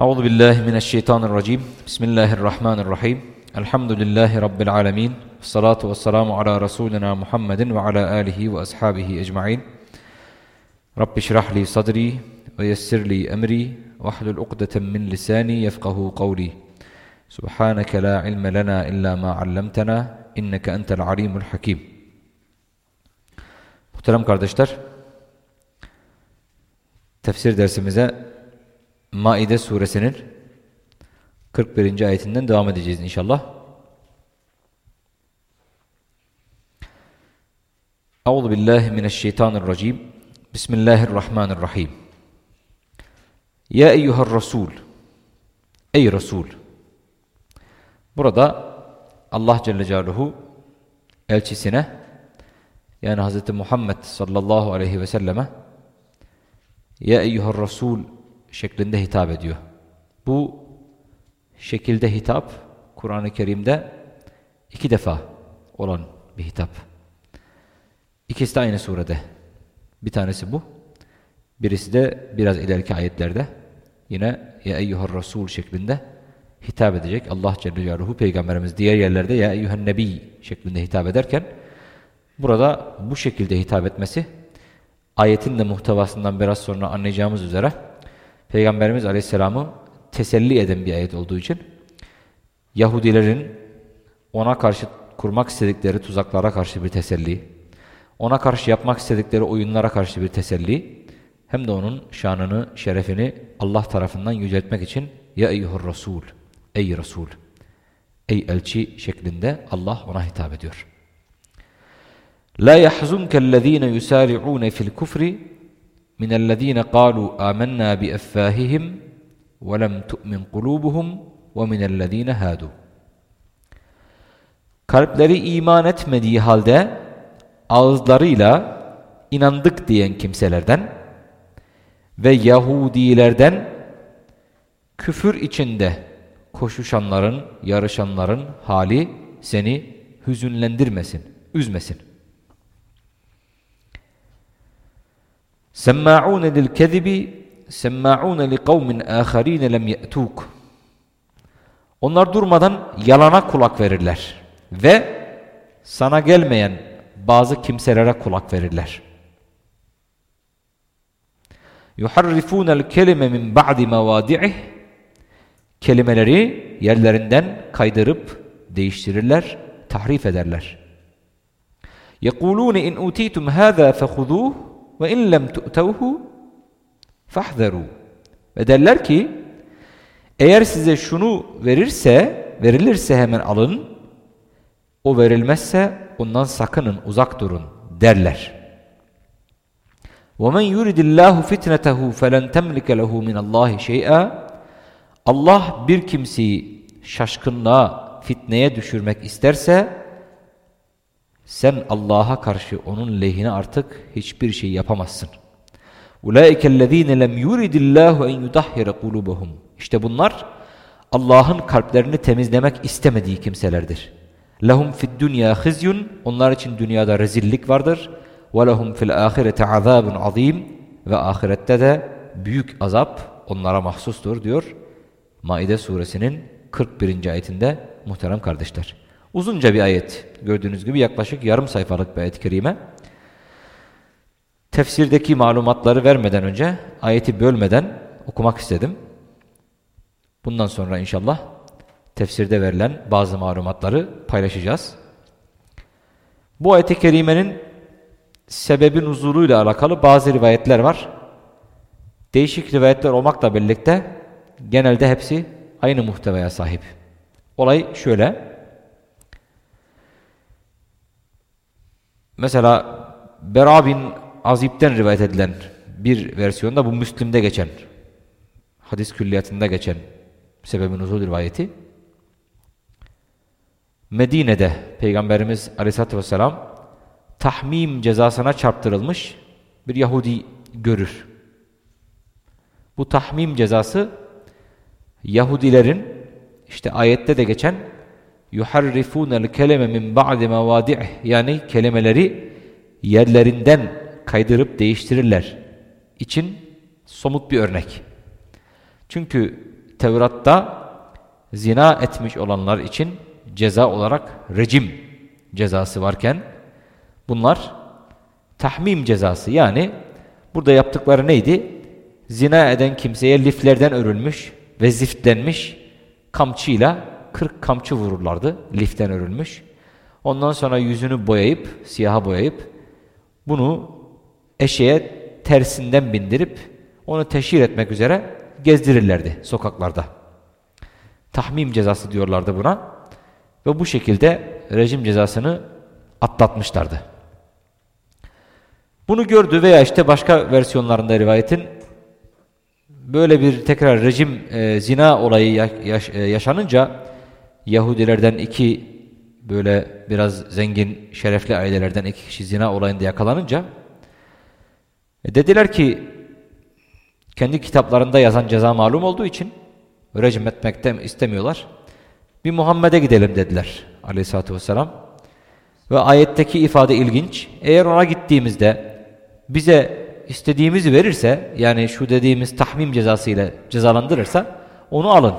أعوذ بالله من الشيطان الرجيم. بسم الله الرحمن الرحيم. الحمد لله رب العالمين. والصلاة والسلام على رسولنا محمد وعلى آله وأصحابه أجمعين. رب اشرح لي صدري ويسر لي أمري واحلل عقدة من لساني يفقه قولي. سبحانك لا علم لنا إلا ما علمتنا إنك أنت العليم الحكيم. Muhterem kardeşler, tefsir dersimize Maide suresinin 41. ayetinden devam edeceğiz inşallah. Euzu billahi mineşşeytanirracim. Bismillahirrahmanirrahim. Ya eyyuhar rasul. Ey Resul. Burada Allah Celle Celaluhu elçisine yani Hz. Muhammed sallallahu aleyhi ve selleme Ya eyyuhar rasul şeklinde hitap ediyor. Bu şekilde hitap Kur'an-ı Kerim'de iki defa olan bir hitap. İkisi de aynı surede. Bir tanesi bu. Birisi de biraz ileriki ayetlerde yine ya eyyuhar rasul şeklinde hitap edecek. Allah Celle Celaluhu peygamberimiz diğer yerlerde ya eyyuhen nebi şeklinde hitap ederken burada bu şekilde hitap etmesi ayetin de muhtevasından biraz sonra anlayacağımız üzere Peygamberimiz Aleyhisselam'ı teselli eden bir ayet olduğu için Yahudilerin ona karşı kurmak istedikleri tuzaklara karşı bir teselli, ona karşı yapmak istedikleri oyunlara karşı bir teselli, hem de onun şanını, şerefini Allah tarafından yüceltmek için ya eyyuhur Resul, ey Resul, ey elçi şeklinde Allah ona hitap ediyor. La yahzunke yusari'un fil kufri من الذين قالوا آمنا بأفاههم ولم تؤمن قلوبهم ومن الذين هادوا Kalpleri iman etmediği halde ağızlarıyla inandık diyen kimselerden ve Yahudilerden küfür içinde koşuşanların, yarışanların hali seni hüzünlendirmesin, üzmesin. سماعون للكذب سماعون لقوم آخرين لم يأتوك Onlar durmadan yalana kulak verirler ve sana gelmeyen bazı kimselere kulak verirler. يُحَرِّفُونَ الْكَلِمَ مِنْ بَعْدِ مَوَادِعِهِ Kelimeleri yerlerinden kaydırıp değiştirirler, tahrif ederler. يَقُولُونَ اِنْ اُوتِيتُمْ هَذَا فَخُذُوهُ ve in lem tu'tevhu fahzeru. Ve derler ki eğer size şunu verirse, verilirse hemen alın. O verilmezse ondan sakının, uzak durun derler. وَمَنْ يُرِدِ اللّٰهُ فِتْنَتَهُ فَلَنْ تَمْلِكَ لَهُ مِنَ اللّٰهِ شَيْئًا Allah bir kimseyi şaşkınlığa, fitneye düşürmek isterse sen Allah'a karşı onun lehine artık hiçbir şey yapamazsın. اُولَٰئِكَ الَّذ۪ينَ لَمْ يُرِدِ اللّٰهُ اَنْ يُدَحِّرَ قُلُوبَهُمْ İşte bunlar Allah'ın kalplerini temizlemek istemediği kimselerdir. لَهُمْ فِي الدُّنْيَا خِزْيٌ Onlar için dünyada rezillik vardır. وَلَهُمْ فِي الْآخِرَةِ عَذَابٌ azim Ve ahirette de büyük azap onlara mahsustur diyor. Maide suresinin 41. ayetinde muhterem kardeşler. Uzunca bir ayet. Gördüğünüz gibi yaklaşık yarım sayfalık bir ayet-i kerime. Tefsirdeki malumatları vermeden önce ayeti bölmeden okumak istedim. Bundan sonra inşallah tefsirde verilen bazı malumatları paylaşacağız. Bu ayet-i kerimenin sebebin huzuruyla alakalı bazı rivayetler var. Değişik rivayetler olmakla birlikte genelde hepsi aynı muhtevaya sahip. Olay şöyle. Mesela Bera bin Azib'den rivayet edilen bir versiyonda bu Müslim'de geçen, hadis külliyatında geçen sebebin uzun rivayeti. Medine'de Peygamberimiz Aleyhisselatü Vesselam tahmim cezasına çarptırılmış bir Yahudi görür. Bu tahmim cezası Yahudilerin işte ayette de geçen yuharrifûnel kelime min ba'di mevâdi'ih yani kelimeleri yerlerinden kaydırıp değiştirirler için somut bir örnek. Çünkü Tevrat'ta zina etmiş olanlar için ceza olarak rejim cezası varken bunlar tahmim cezası yani burada yaptıkları neydi? Zina eden kimseye liflerden örülmüş ve ziftlenmiş kamçıyla 40 kamçı vururlardı liften örülmüş. Ondan sonra yüzünü boyayıp siyaha boyayıp bunu eşeğe tersinden bindirip onu teşhir etmek üzere gezdirirlerdi sokaklarda. Tahmim cezası diyorlardı buna. Ve bu şekilde rejim cezasını atlatmışlardı. Bunu gördü veya işte başka versiyonlarında rivayetin böyle bir tekrar rejim e, zina olayı yaş, e, yaşanınca Yahudilerden iki böyle biraz zengin şerefli ailelerden iki kişi zina olayında yakalanınca e, dediler ki kendi kitaplarında yazan ceza malum olduğu için rejim etmekte istemiyorlar. Bir Muhammed'e gidelim dediler aleyhissalatü vesselam. Ve ayetteki ifade ilginç. Eğer ona gittiğimizde bize istediğimizi verirse yani şu dediğimiz tahmim cezası ile cezalandırırsa onu alın.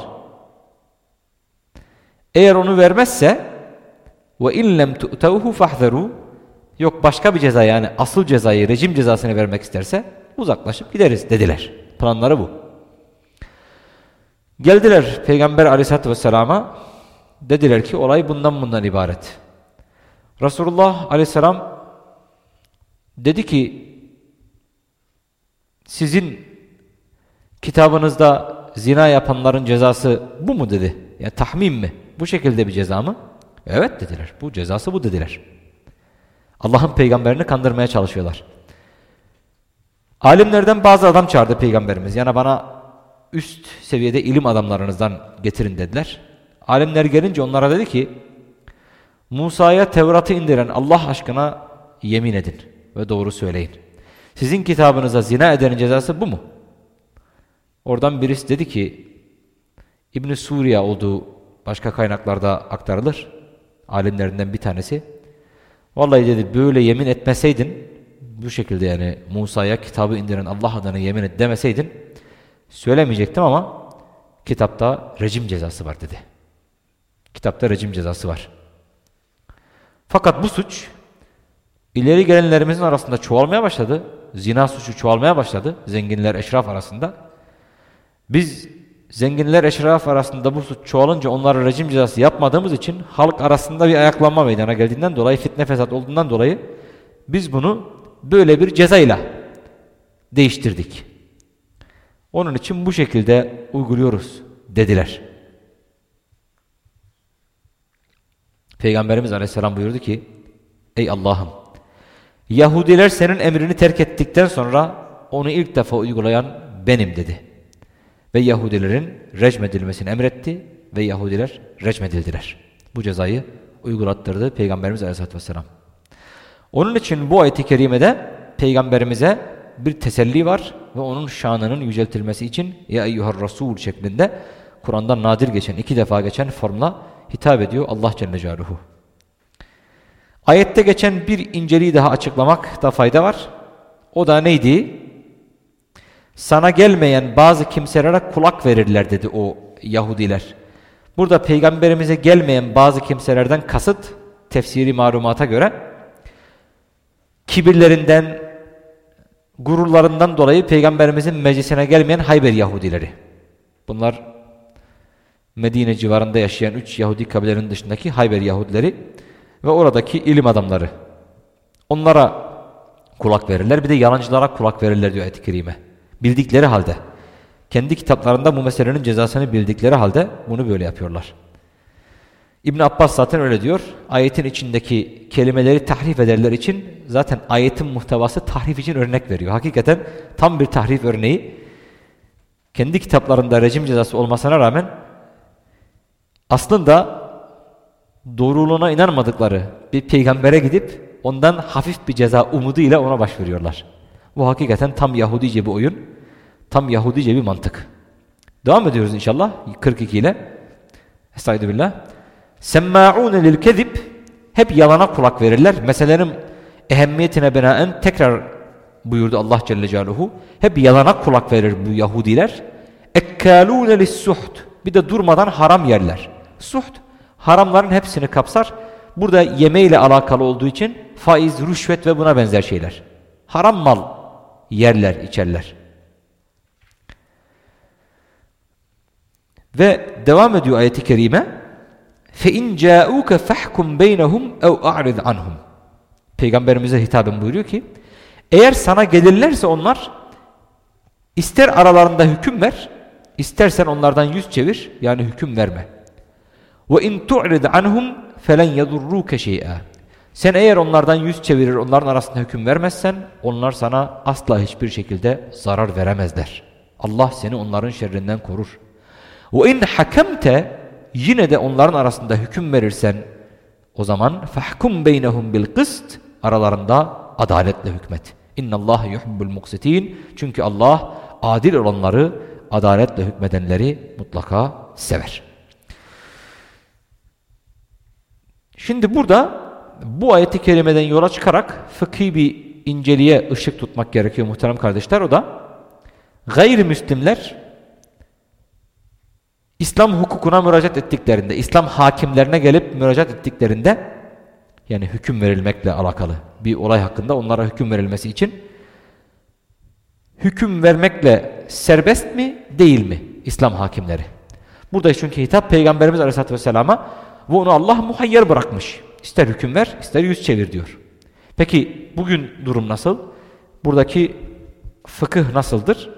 Eğer onu vermezse ve in lem tu'tuhu fahzaru yok başka bir ceza yani asıl cezayı rejim cezasını vermek isterse uzaklaşıp gideriz dediler. Planları bu. Geldiler Peygamber aleyhissalatü vesselama dediler ki olay bundan bundan ibaret. Resulullah aleyhisselam dedi ki sizin kitabınızda zina yapanların cezası bu mu dedi. Yani tahmin mi? Bu şekilde bir ceza mı? Evet dediler. Bu cezası bu dediler. Allah'ın peygamberini kandırmaya çalışıyorlar. Alimlerden bazı adam çağırdı peygamberimiz. Yani bana üst seviyede ilim adamlarınızdan getirin dediler. Alimler gelince onlara dedi ki Musa'ya Tevrat'ı indiren Allah aşkına yemin edin ve doğru söyleyin. Sizin kitabınıza zina edenin cezası bu mu? Oradan birisi dedi ki İbn Suriye olduğu başka kaynaklarda aktarılır. Alimlerinden bir tanesi. Vallahi dedi böyle yemin etmeseydin bu şekilde yani Musa'ya kitabı indiren Allah adına yemin et demeseydin söylemeyecektim ama kitapta rejim cezası var dedi. Kitapta rejim cezası var. Fakat bu suç ileri gelenlerimizin arasında çoğalmaya başladı. Zina suçu çoğalmaya başladı zenginler eşraf arasında. Biz zenginler eşraf arasında bu suç çoğalınca onlara rejim cezası yapmadığımız için halk arasında bir ayaklanma meydana geldiğinden dolayı fitne fesat olduğundan dolayı biz bunu böyle bir cezayla değiştirdik. Onun için bu şekilde uyguluyoruz dediler. Peygamberimiz Aleyhisselam buyurdu ki Ey Allah'ım Yahudiler senin emrini terk ettikten sonra onu ilk defa uygulayan benim dedi. Ve Yahudilerin recmedilmesini emretti ve Yahudiler recmedildiler. Bu cezayı uygulattırdı Peygamberimiz Aleyhisselatü Vesselam. Onun için bu ayet-i kerimede Peygamberimize bir teselli var ve onun şanının yüceltilmesi için Ya eyyuhar Resul şeklinde Kur'an'dan nadir geçen, iki defa geçen formla hitap ediyor Allah Celle Celaluhu. Ayette geçen bir inceliği daha açıklamakta fayda var. O da neydi? Sana gelmeyen bazı kimselere kulak verirler dedi o Yahudiler. Burada peygamberimize gelmeyen bazı kimselerden kasıt tefsiri malumata göre kibirlerinden, gururlarından dolayı peygamberimizin meclisine gelmeyen Hayber Yahudileri. Bunlar Medine civarında yaşayan üç Yahudi kabilelerinin dışındaki Hayber Yahudileri ve oradaki ilim adamları. Onlara kulak verirler bir de yalancılara kulak verirler diyor ayet-i kerime. Bildikleri halde. Kendi kitaplarında bu meselenin cezasını bildikleri halde bunu böyle yapıyorlar. İbn Abbas zaten öyle diyor. Ayetin içindeki kelimeleri tahrif ederler için zaten ayetin muhtevası tahrif için örnek veriyor. Hakikaten tam bir tahrif örneği. Kendi kitaplarında rejim cezası olmasına rağmen aslında doğruluğuna inanmadıkları bir peygambere gidip ondan hafif bir ceza umudu ile ona başvuruyorlar. Bu hakikaten tam Yahudice bir oyun. Tam Yahudice bir mantık. Devam ediyoruz inşallah 42 ile. Estağfirullah. Semma'un lil kezib hep yalana kulak verirler. Meselenin ehemmiyetine binaen tekrar buyurdu Allah Celle Celaluhu. Hep yalana kulak verir bu Yahudiler. ekalûne lissuht. Bir de durmadan haram yerler. Suht haramların hepsini kapsar. Burada yemeğiyle alakalı olduğu için faiz, rüşvet ve buna benzer şeyler. Haram mal yerler, içerler. Ve devam ediyor ayeti kerime. فَاِنْ جَاءُوكَ فَحْكُمْ بَيْنَهُمْ اَوْ اَعْرِضْ عَنْهُمْ Peygamberimize hitaben buyuruyor ki eğer sana gelirlerse onlar ister aralarında hüküm ver istersen onlardan yüz çevir yani hüküm verme. وَاِنْ تُعْرِضْ عَنْهُمْ فَلَنْ يَضُرُّوكَ شَيْئًا sen eğer onlardan yüz çevirir, onların arasında hüküm vermezsen onlar sana asla hiçbir şekilde zarar veremezler. Allah seni onların şerrinden korur. Ve in hakemte yine de onların arasında hüküm verirsen o zaman fahkum beynehum bil aralarında adaletle hükmet. İnnallâhe yuhibbul muksitin. Çünkü Allah adil olanları, adaletle hükmedenleri mutlaka sever. Şimdi burada bu ayeti kerimeden yola çıkarak fıkhi bir inceliğe ışık tutmak gerekiyor muhterem kardeşler. O da gayrimüslimler İslam hukukuna müracaat ettiklerinde, İslam hakimlerine gelip müracaat ettiklerinde yani hüküm verilmekle alakalı bir olay hakkında onlara hüküm verilmesi için hüküm vermekle serbest mi değil mi İslam hakimleri? Burada çünkü hitap Peygamberimiz Aleyhisselatü Vesselam'a ve onu Allah muhayyer bırakmış. İster hüküm ver, ister yüz çevir diyor. Peki bugün durum nasıl? Buradaki fıkıh nasıldır?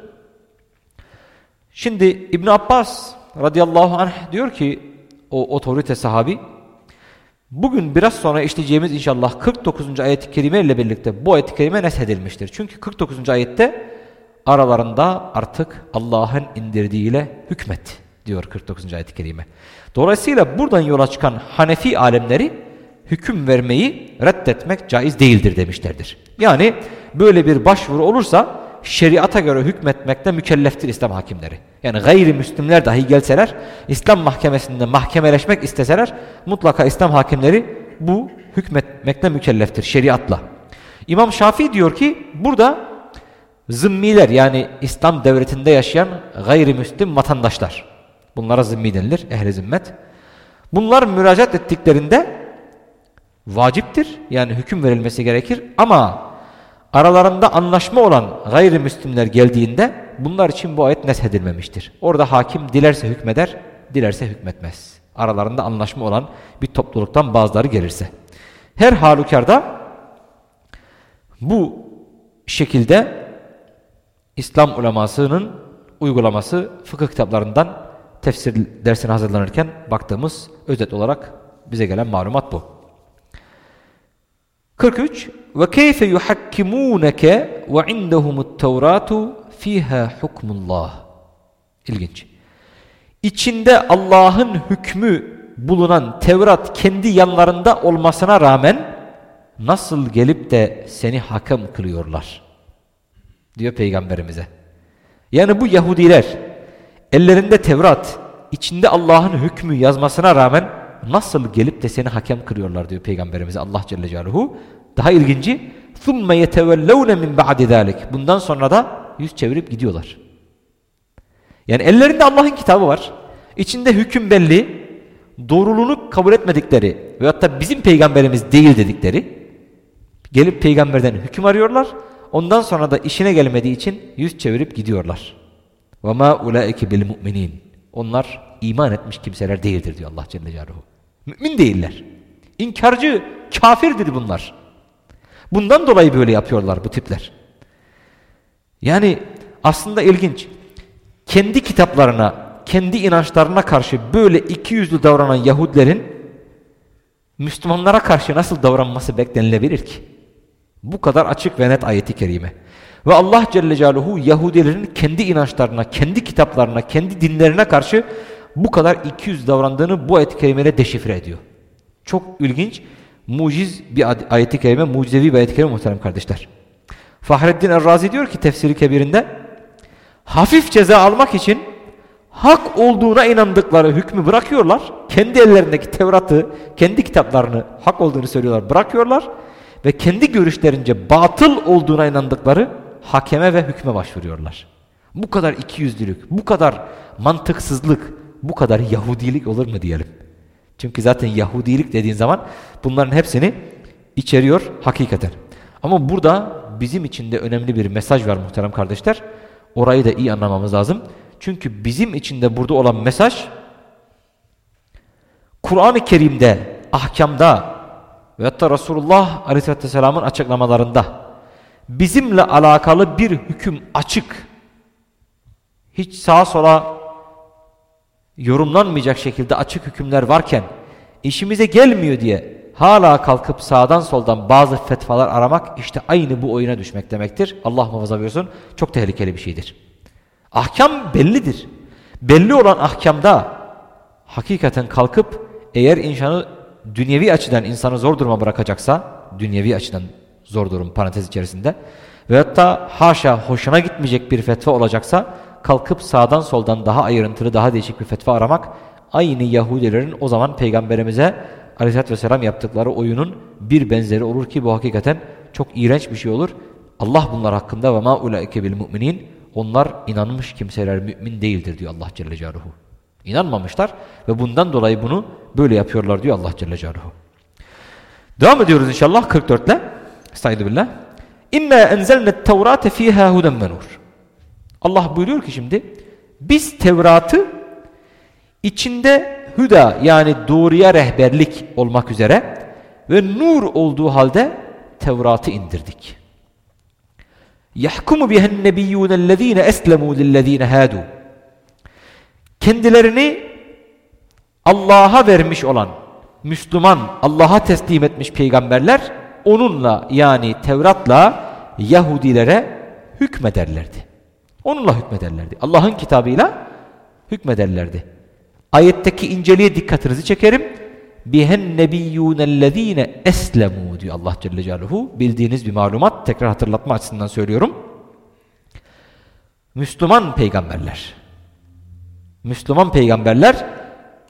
Şimdi İbn Abbas radıyallahu anh diyor ki o otorite sahabi bugün biraz sonra işleyeceğimiz inşallah 49. ayet-i kerime ile birlikte bu ayet-i kerime neshedilmiştir. Çünkü 49. ayette aralarında artık Allah'ın indirdiğiyle hükmet diyor 49. ayet-i kerime. Dolayısıyla buradan yola çıkan Hanefi alemleri hüküm vermeyi reddetmek caiz değildir demişlerdir. Yani böyle bir başvuru olursa şeriata göre hükmetmekte mükelleftir İslam hakimleri. Yani gayrimüslimler dahi gelseler, İslam mahkemesinde mahkemeleşmek isteseler mutlaka İslam hakimleri bu hükmetmekle mükelleftir şeriatla. İmam Şafii diyor ki burada zimmiler yani İslam devletinde yaşayan gayrimüslim vatandaşlar. Bunlara zimmi denilir, ehli zimmet. Bunlar müracaat ettiklerinde vaciptir yani hüküm verilmesi gerekir ama aralarında anlaşma olan gayrimüslimler geldiğinde bunlar için bu ayet neshedilmemiştir. Orada hakim dilerse hükmeder, dilerse hükmetmez. Aralarında anlaşma olan bir topluluktan bazıları gelirse. Her halükarda bu şekilde İslam ulemasının uygulaması fıkıh kitaplarından tefsir dersine hazırlanırken baktığımız özet olarak bize gelen malumat bu. 43 ve keyfe yuhakkimunke ve indehumut tevratu fiha hukmullah. İlginç. İçinde Allah'ın hükmü bulunan Tevrat kendi yanlarında olmasına rağmen nasıl gelip de seni hakem kılıyorlar? Diyor peygamberimize. Yani bu Yahudiler ellerinde Tevrat, içinde Allah'ın hükmü yazmasına rağmen nasıl gelip de seni hakem kırıyorlar diyor Peygamberimize Allah Celle Celaluhu. Daha ilginci ثُمَّ يَتَوَلَّوْنَ مِنْ بَعْدِ ذَٰلِكِ Bundan sonra da yüz çevirip gidiyorlar. Yani ellerinde Allah'ın kitabı var. İçinde hüküm belli. Doğruluğunu kabul etmedikleri veyahut da bizim peygamberimiz değil dedikleri gelip peygamberden hüküm arıyorlar. Ondan sonra da işine gelmediği için yüz çevirip gidiyorlar. وَمَا اُولَٰئِكِ بِالْمُؤْمِنِينَ Onlar iman etmiş kimseler değildir diyor Allah Celle Celaluhu. Mümin değiller. İnkarcı, kafirdir bunlar. Bundan dolayı böyle yapıyorlar bu tipler. Yani aslında ilginç. Kendi kitaplarına, kendi inançlarına karşı böyle iki yüzlü davranan Yahudilerin Müslümanlara karşı nasıl davranması beklenilebilir ki? Bu kadar açık ve net ayeti kerime. Ve Allah Celle Celaluhu Yahudilerin kendi inançlarına, kendi kitaplarına, kendi dinlerine karşı bu kadar 200 davrandığını bu ayet-i deşifre ediyor. Çok ilginç, muciz bir ayet-i kerime, mucizevi bir ayet-i kerime muhterem kardeşler. Fahreddin Errazi diyor ki tefsiri kebirinde, hafif ceza almak için hak olduğuna inandıkları hükmü bırakıyorlar. Kendi ellerindeki Tevrat'ı, kendi kitaplarını hak olduğunu söylüyorlar, bırakıyorlar. Ve kendi görüşlerince batıl olduğuna inandıkları hakeme ve hükme başvuruyorlar. Bu kadar ikiyüzlülük, bu kadar mantıksızlık, bu kadar Yahudilik olur mu diyelim. Çünkü zaten Yahudilik dediğin zaman bunların hepsini içeriyor hakikaten. Ama burada bizim için de önemli bir mesaj var muhterem kardeşler. Orayı da iyi anlamamız lazım. Çünkü bizim için de burada olan mesaj Kur'an-ı Kerim'de, ahkamda ve hatta Resulullah Aleyhisselam'ın açıklamalarında bizimle alakalı bir hüküm açık. Hiç sağa sola yorumlanmayacak şekilde açık hükümler varken işimize gelmiyor diye hala kalkıp sağdan soldan bazı fetvalar aramak işte aynı bu oyuna düşmek demektir. Allah muhafaza buyursun çok tehlikeli bir şeydir. Ahkam bellidir. Belli olan ahkamda hakikaten kalkıp eğer insanı dünyevi açıdan insanı zor duruma bırakacaksa dünyevi açıdan zor durum parantez içerisinde ve hatta haşa hoşuna gitmeyecek bir fetva olacaksa kalkıp sağdan soldan daha ayrıntılı daha değişik bir fetva aramak aynı Yahudilerin o zaman peygamberimize aleyhissalatü vesselam yaptıkları oyunun bir benzeri olur ki bu hakikaten çok iğrenç bir şey olur. Allah bunlar hakkında ve ma ulaike bil müminin onlar inanmış kimseler mümin değildir diyor Allah Celle Celaluhu. İnanmamışlar ve bundan dolayı bunu böyle yapıyorlar diyor Allah Celle Celaluhu. Devam ediyoruz inşallah 44 ile. Estaizu billah. İnna enzelnet tevrate fiha huden ve nur. Allah buyuruyor ki şimdi biz Tevrat'ı içinde hüda yani doğruya rehberlik olmak üzere ve nur olduğu halde Tevrat'ı indirdik. Yahkumu bihen nebiyyûnellezîne eslemû lillezîne hâdû. Kendilerini Allah'a vermiş olan Müslüman, Allah'a teslim etmiş peygamberler onunla yani Tevrat'la Yahudilere hükmederlerdi. Onunla hükmederlerdi. Allah'ın kitabıyla hükmederlerdi. Ayetteki inceliğe dikkatinizi çekerim. Bihen nebiyyûnellezîne eslemû diyor Allah Celle Celaluhu. Bildiğiniz bir malumat. Tekrar hatırlatma açısından söylüyorum. Müslüman peygamberler. Müslüman peygamberler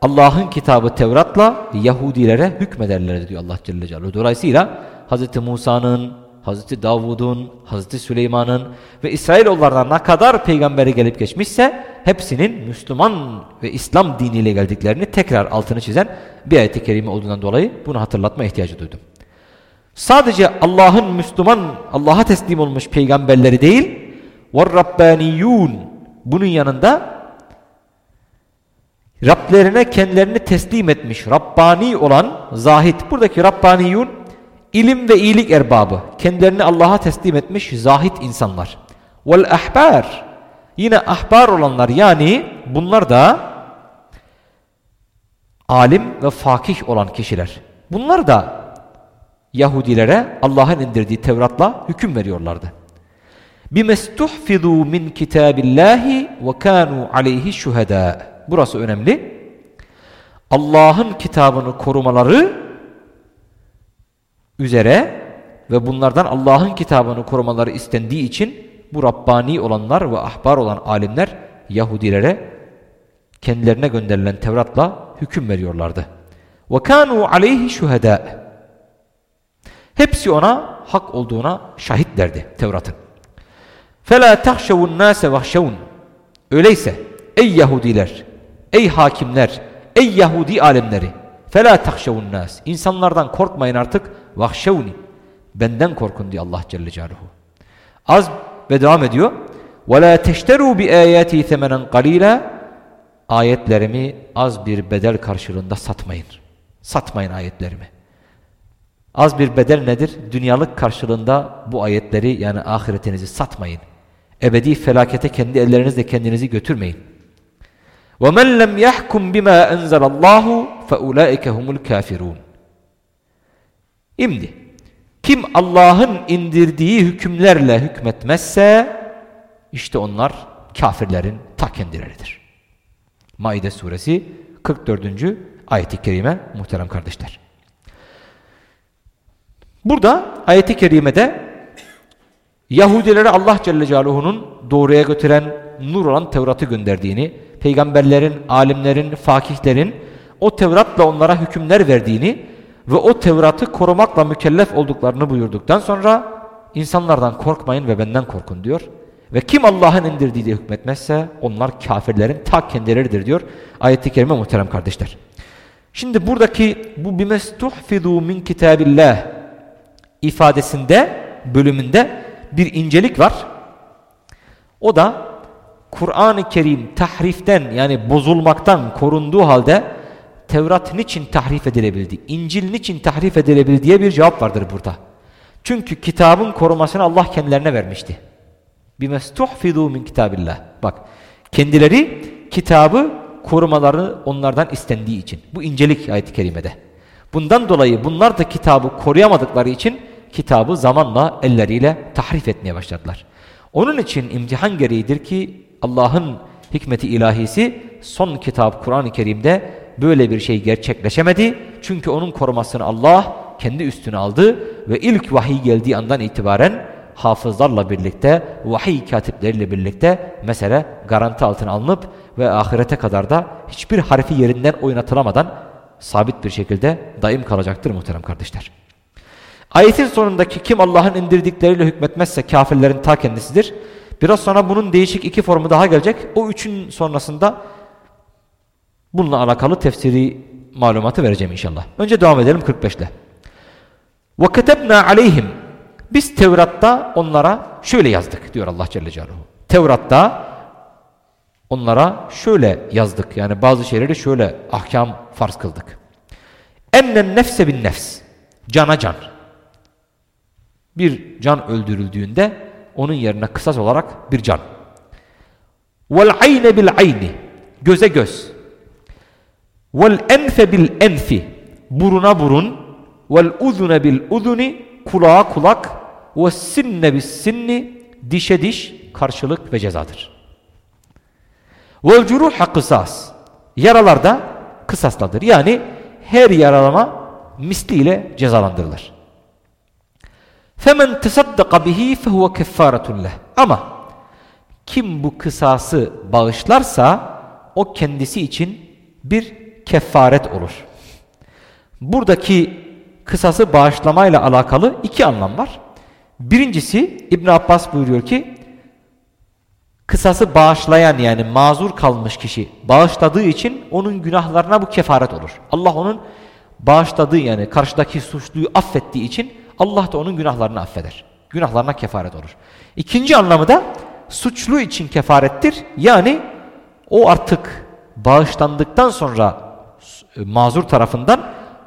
Allah'ın kitabı Tevrat'la Yahudilere hükmederler diyor Allah Celle Celaluhu. Dolayısıyla Hz. Musa'nın, Hazreti Davud'un, Hazreti Süleyman'ın ve İsrailoğullarına ne kadar peygamberi gelip geçmişse hepsinin Müslüman ve İslam diniyle geldiklerini tekrar altını çizen bir ayet-i kerime olduğundan dolayı bunu hatırlatma ihtiyacı duydum. Sadece Allah'ın Müslüman, Allah'a teslim olmuş peygamberleri değil, وَالرَّبَّانِيُّونَ bunun yanında Rablerine kendilerini teslim etmiş, Rabbani olan zahit. Buradaki Rabbaniyun ilim ve iyilik erbabı. Kendilerini Allah'a teslim etmiş zahit insanlar. Vel ahbar yine ahbar olanlar yani bunlar da alim ve fakih olan kişiler. Bunlar da Yahudilere Allah'ın indirdiği Tevrat'la hüküm veriyorlardı. بِمَسْتُحْفِذُوا مِنْ كِتَابِ اللّٰهِ وَكَانُوا عَلَيْهِ شُهَدَاءَ Burası önemli. Allah'ın kitabını korumaları üzere ve bunlardan Allah'ın kitabını korumaları istendiği için bu Rabbani olanlar ve ahbar olan alimler Yahudilere kendilerine gönderilen Tevrat'la hüküm veriyorlardı. وَكَانُوا عَلَيْهِ شُهَدَاءَ Hepsi ona hak olduğuna şahitlerdi Tevrat'ın. فَلَا تَخْشَوُ النَّاسَ وَخْشَوُنْ Öyleyse ey Yahudiler, ey hakimler, ey Yahudi alemleri فَلَا تَخْشَوُ النَّاسِ İnsanlardan korkmayın artık وَخْشَوْنِ Benden korkun diyor Allah Celle Celaluhu. Az ve devam ediyor. وَلَا تَشْتَرُوا بِآيَاتِي ثَمَنًا قَلِيلًا Ayetlerimi az bir bedel karşılığında satmayın. Satmayın ayetlerimi. Az bir bedel nedir? Dünyalık karşılığında bu ayetleri yani ahiretinizi satmayın. Ebedi felakete kendi ellerinizle kendinizi götürmeyin. وَمَنْ لَمْ يَحْكُمْ بِمَا أَنْزَلَ اللّٰهُ فَاُولَٰئِكَ هُمُ الْكَافِرُونَ Şimdi kim Allah'ın indirdiği hükümlerle hükmetmezse işte onlar kafirlerin ta kendileridir. Maide suresi 44. ayet-i kerime muhterem kardeşler. Burada ayet-i kerimede Yahudilere Allah Celle Celaluhu'nun doğruya götüren nur olan Tevrat'ı gönderdiğini, peygamberlerin, alimlerin, fakihlerin o Tevrat'la onlara hükümler verdiğini ve o Tevrat'ı korumakla mükellef olduklarını buyurduktan sonra insanlardan korkmayın ve benden korkun diyor. Ve kim Allah'ın indirdiği de hükmetmezse onlar kafirlerin ta kendileridir diyor ayet-i kerime muhterem kardeşler. Şimdi buradaki bu bimestuhfizu min kitabillah ifadesinde bölümünde bir incelik var. O da Kur'an-ı Kerim tahriften yani bozulmaktan korunduğu halde Tevrat niçin tahrif edilebildi? İncil niçin tahrif edilebildi diye bir cevap vardır burada. Çünkü kitabın korumasını Allah kendilerine vermişti. Bimestuhfizu min kitabillah. Bak kendileri kitabı korumalarını onlardan istendiği için. Bu incelik ayet-i kerimede. Bundan dolayı bunlar da kitabı koruyamadıkları için kitabı zamanla elleriyle tahrif etmeye başladılar. Onun için imtihan gereğidir ki Allah'ın hikmeti ilahisi son kitap Kur'an-ı Kerim'de böyle bir şey gerçekleşemedi. Çünkü onun korumasını Allah kendi üstüne aldı ve ilk vahiy geldiği andan itibaren hafızlarla birlikte, vahiy katipleriyle birlikte mesele garanti altına alınıp ve ahirete kadar da hiçbir harfi yerinden oynatılamadan sabit bir şekilde daim kalacaktır muhterem kardeşler. Ayetin sonundaki kim Allah'ın indirdikleriyle hükmetmezse kafirlerin ta kendisidir. Biraz sonra bunun değişik iki formu daha gelecek. O üçün sonrasında bununla alakalı tefsiri malumatı vereceğim inşallah. Önce devam edelim 45 ile. وَكَتَبْنَا عَلَيْهِمْ Biz Tevrat'ta onlara şöyle yazdık diyor Allah Celle Celaluhu. Tevrat'ta onlara şöyle yazdık. Yani bazı şeyleri şöyle ahkam farz kıldık. Ennen nefse bin nefs. Cana can. Bir can öldürüldüğünde onun yerine kısas olarak bir can. Vel ayne bil ayni. Göze göz. Vel enfe bil enfi. Buruna burun. Vel uzune bil uzuni. Kulağa kulak. Ve sinne bis sinni. Dişe diş karşılık ve cezadır. Vel curuha kısas. Yaralar da kısasladır. Yani her yaralama misliyle cezalandırılır. Femen tesaddaka bihi fehuve keffaretun leh. Ama kim bu kısası bağışlarsa o kendisi için bir kefaret olur. Buradaki kısası bağışlamayla alakalı iki anlam var. Birincisi İbn Abbas buyuruyor ki kısası bağışlayan yani mazur kalmış kişi bağışladığı için onun günahlarına bu kefaret olur. Allah onun bağışladığı yani karşıdaki suçluyu affettiği için Allah da onun günahlarını affeder. Günahlarına kefaret olur. İkinci anlamı da suçlu için kefarettir. Yani o artık bağışlandıktan sonra mazur tarafından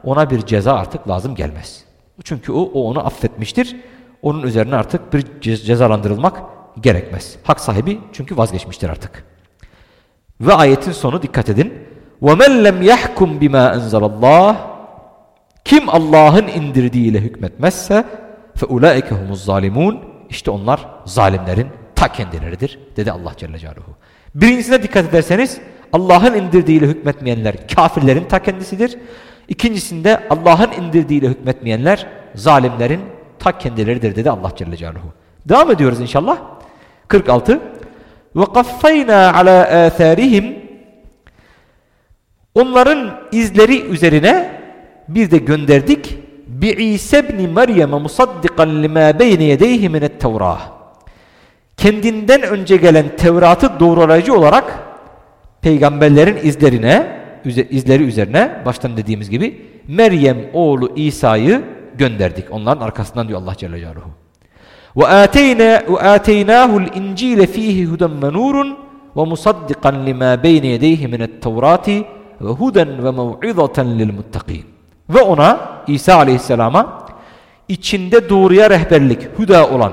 ona bir ceza artık lazım gelmez. Çünkü o, o onu affetmiştir. Onun üzerine artık bir cezalandırılmak gerekmez. Hak sahibi çünkü vazgeçmiştir artık. Ve ayetin sonu dikkat edin. وَمَنْ لَمْ يَحْكُمْ بِمَا أَنْزَلَ اللّٰهِ Kim Allah'ın indirdiğiyle hükmetmezse فَاُولَٰئِكَ هُمُ الظَّالِمُونَ İşte onlar zalimlerin ta kendileridir dedi Allah Celle Celaluhu. Birincisine dikkat ederseniz Allah'ın indirdiğiyle hükmetmeyenler kafirlerin ta kendisidir. İkincisinde Allah'ın indirdiğiyle hükmetmeyenler zalimlerin ta kendileridir dedi Allah Celle Celaluhu. Devam ediyoruz inşallah. 46 ve kaffayna ala atharihim onların izleri üzerine bir de gönderdik bi İsa ibn Meryem musaddikan lima beyne yedeyhi min et-Tevrah kendinden önce gelen Tevrat'ı doğrulayıcı olarak peygamberlerin izlerine izleri üzerine baştan dediğimiz gibi Meryem oğlu İsa'yı gönderdik. Onların arkasından diyor Allah Celle Celaluhu. Ve ateyna ve ateynahul incile fihi huden ve nurun ve musaddikan lima beyne yedeyhi minet tevrati ve huden ve mev'izaten lil muttakin. Ve ona İsa Aleyhisselam'a içinde doğruya rehberlik, hüda olan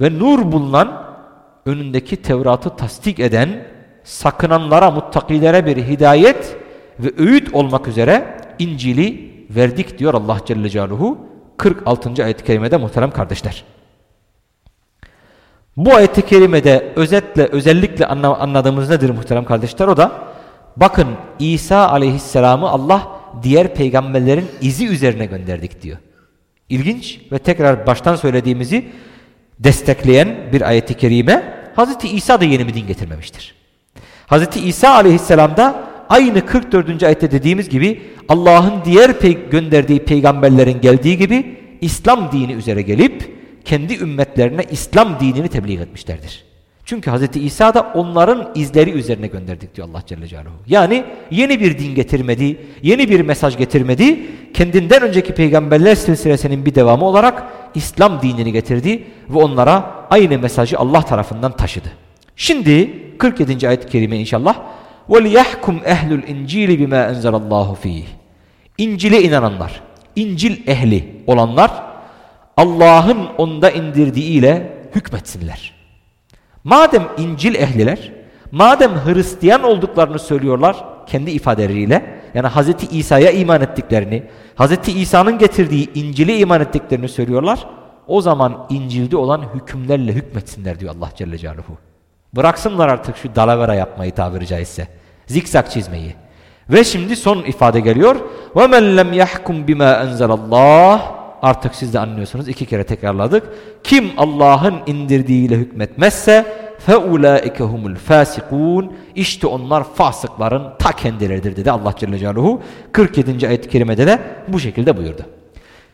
ve nur bulunan önündeki Tevrat'ı tasdik eden sakınanlara, muttakilere bir hidayet ve öğüt olmak üzere İncil'i verdik diyor Allah Celle Celaluhu 46. ayet-i kerimede muhterem kardeşler. Bu ayet-i kerimede özetle özellikle anladığımız nedir muhterem kardeşler? O da bakın İsa aleyhisselamı Allah diğer peygamberlerin izi üzerine gönderdik diyor. İlginç ve tekrar baştan söylediğimizi destekleyen bir ayet-i kerime Hazreti İsa da yeni bir din getirmemiştir. Hazreti İsa aleyhisselam da aynı 44. ayette dediğimiz gibi Allah'ın diğer pey gönderdiği peygamberlerin geldiği gibi İslam dini üzere gelip kendi ümmetlerine İslam dinini tebliğ etmişlerdir. Çünkü Hz. İsa da onların izleri üzerine gönderdik diyor Allah Celle Celaluhu. Yani yeni bir din getirmedi, yeni bir mesaj getirmedi. Kendinden önceki peygamberler silsilesinin bir devamı olarak İslam dinini getirdi ve onlara aynı mesajı Allah tarafından taşıdı. Şimdi 47. ayet-i kerime inşallah وَلِيَحْكُمْ اَهْلُ الْاِنْجِيلِ بِمَا اَنْزَلَ اللّٰهُ ف۪يهِ İncil'e inananlar, İncil ehli olanlar Allah'ın onda indirdiğiyle hükmetsinler. Madem İncil ehliler, madem Hristiyan olduklarını söylüyorlar kendi ifadeleriyle, yani Hz. İsa'ya iman ettiklerini, Hz. İsa'nın getirdiği İncil'e iman ettiklerini söylüyorlar, o zaman İncil'de olan hükümlerle hükmetsinler diyor Allah Celle Celaluhu. Bıraksınlar artık şu dalavera yapmayı tabiri caizse. Zikzak çizmeyi. Ve şimdi son ifade geliyor. وَمَنْ لَمْ يَحْكُمْ بِمَا أَنْزَلَ اللّٰهِ Artık siz de anlıyorsunuz. iki kere tekrarladık. Kim Allah'ın indirdiğiyle hükmetmezse فَاُولَٰئِكَ هُمُ الْفَاسِقُونَ İşte onlar fasıkların ta kendileridir dedi Allah Celle Celaluhu. 47. ayet-i kerimede de bu şekilde buyurdu.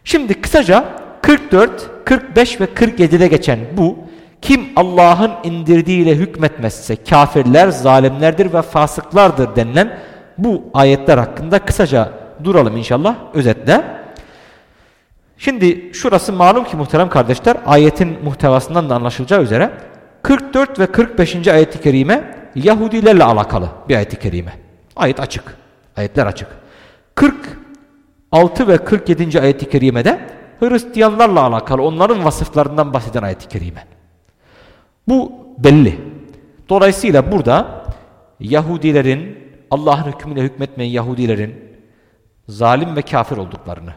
Şimdi kısaca 44, 45 ve 47'de geçen bu kim Allah'ın indirdiğiyle hükmetmezse kafirler, zalimlerdir ve fasıklardır denilen bu ayetler hakkında kısaca duralım inşallah özetle. Şimdi şurası malum ki muhterem kardeşler ayetin muhtevasından da anlaşılacağı üzere 44 ve 45. ayet-i kerime Yahudilerle alakalı bir ayet-i kerime. Ayet açık. Ayetler açık. 46 ve 47. ayet-i kerimede Hristiyanlarla alakalı onların vasıflarından bahseden ayet-i kerime. Bu belli. Dolayısıyla burada Yahudilerin Allah'ın hükmüne hükmetmeyen Yahudilerin zalim ve kafir olduklarını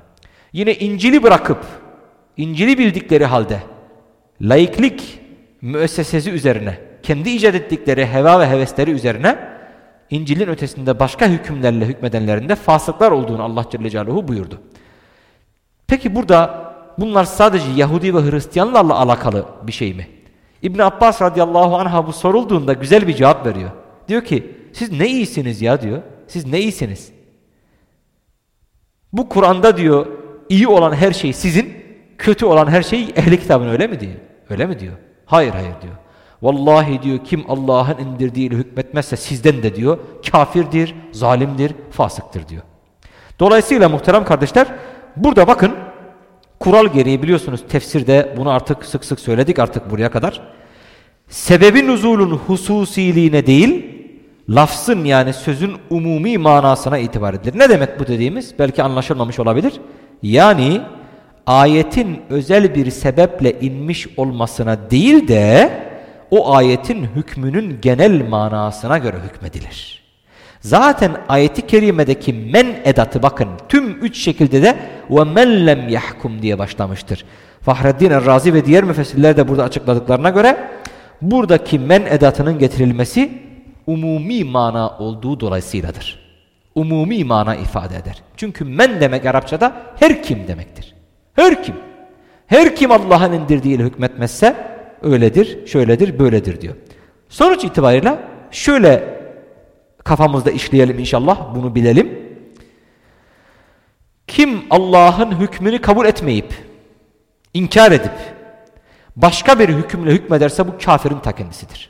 yine İncil'i bırakıp İncil'i bildikleri halde laiklik müessesesi üzerine kendi icat ettikleri heva ve hevesleri üzerine İncil'in ötesinde başka hükümlerle hükmedenlerin de fasıklar olduğunu Allah Celle Celaluhu buyurdu. Peki burada bunlar sadece Yahudi ve Hristiyanlarla alakalı bir şey mi? İbn Abbas radıyallahu anh'a bu sorulduğunda güzel bir cevap veriyor. Diyor ki siz ne iyisiniz ya diyor. Siz ne iyisiniz? Bu Kur'an'da diyor iyi olan her şey sizin, kötü olan her şey ehli kitabın öyle mi diyor? Öyle mi diyor? Hayır hayır diyor. Vallahi diyor kim Allah'ın indirdiğiyle hükmetmezse sizden de diyor kafirdir, zalimdir, fasıktır diyor. Dolayısıyla muhterem kardeşler burada bakın kural gereği biliyorsunuz tefsirde bunu artık sık sık söyledik artık buraya kadar. Sebebi nuzulun hususiliğine değil lafzın yani sözün umumi manasına itibar edilir. Ne demek bu dediğimiz? Belki anlaşılmamış olabilir. Yani ayetin özel bir sebeple inmiş olmasına değil de o ayetin hükmünün genel manasına göre hükmedilir. Zaten ayeti kerimedeki men edatı bakın tüm üç şekilde de ve men lem yahkum diye başlamıştır. Fahreddin Er-Razi ve diğer müfessirler de burada açıkladıklarına göre buradaki men edatının getirilmesi umumi mana olduğu dolayısıyladır. Umumi mana ifade eder. Çünkü men demek Arapçada her kim demektir. Her kim. Her kim Allah'ın indirdiğiyle hükmetmezse öyledir, şöyledir, böyledir diyor. Sonuç itibariyle şöyle kafamızda işleyelim inşallah bunu bilelim. Kim Allah'ın hükmünü kabul etmeyip, inkar edip, başka bir hükümle hükmederse bu kafirin ta kendisidir.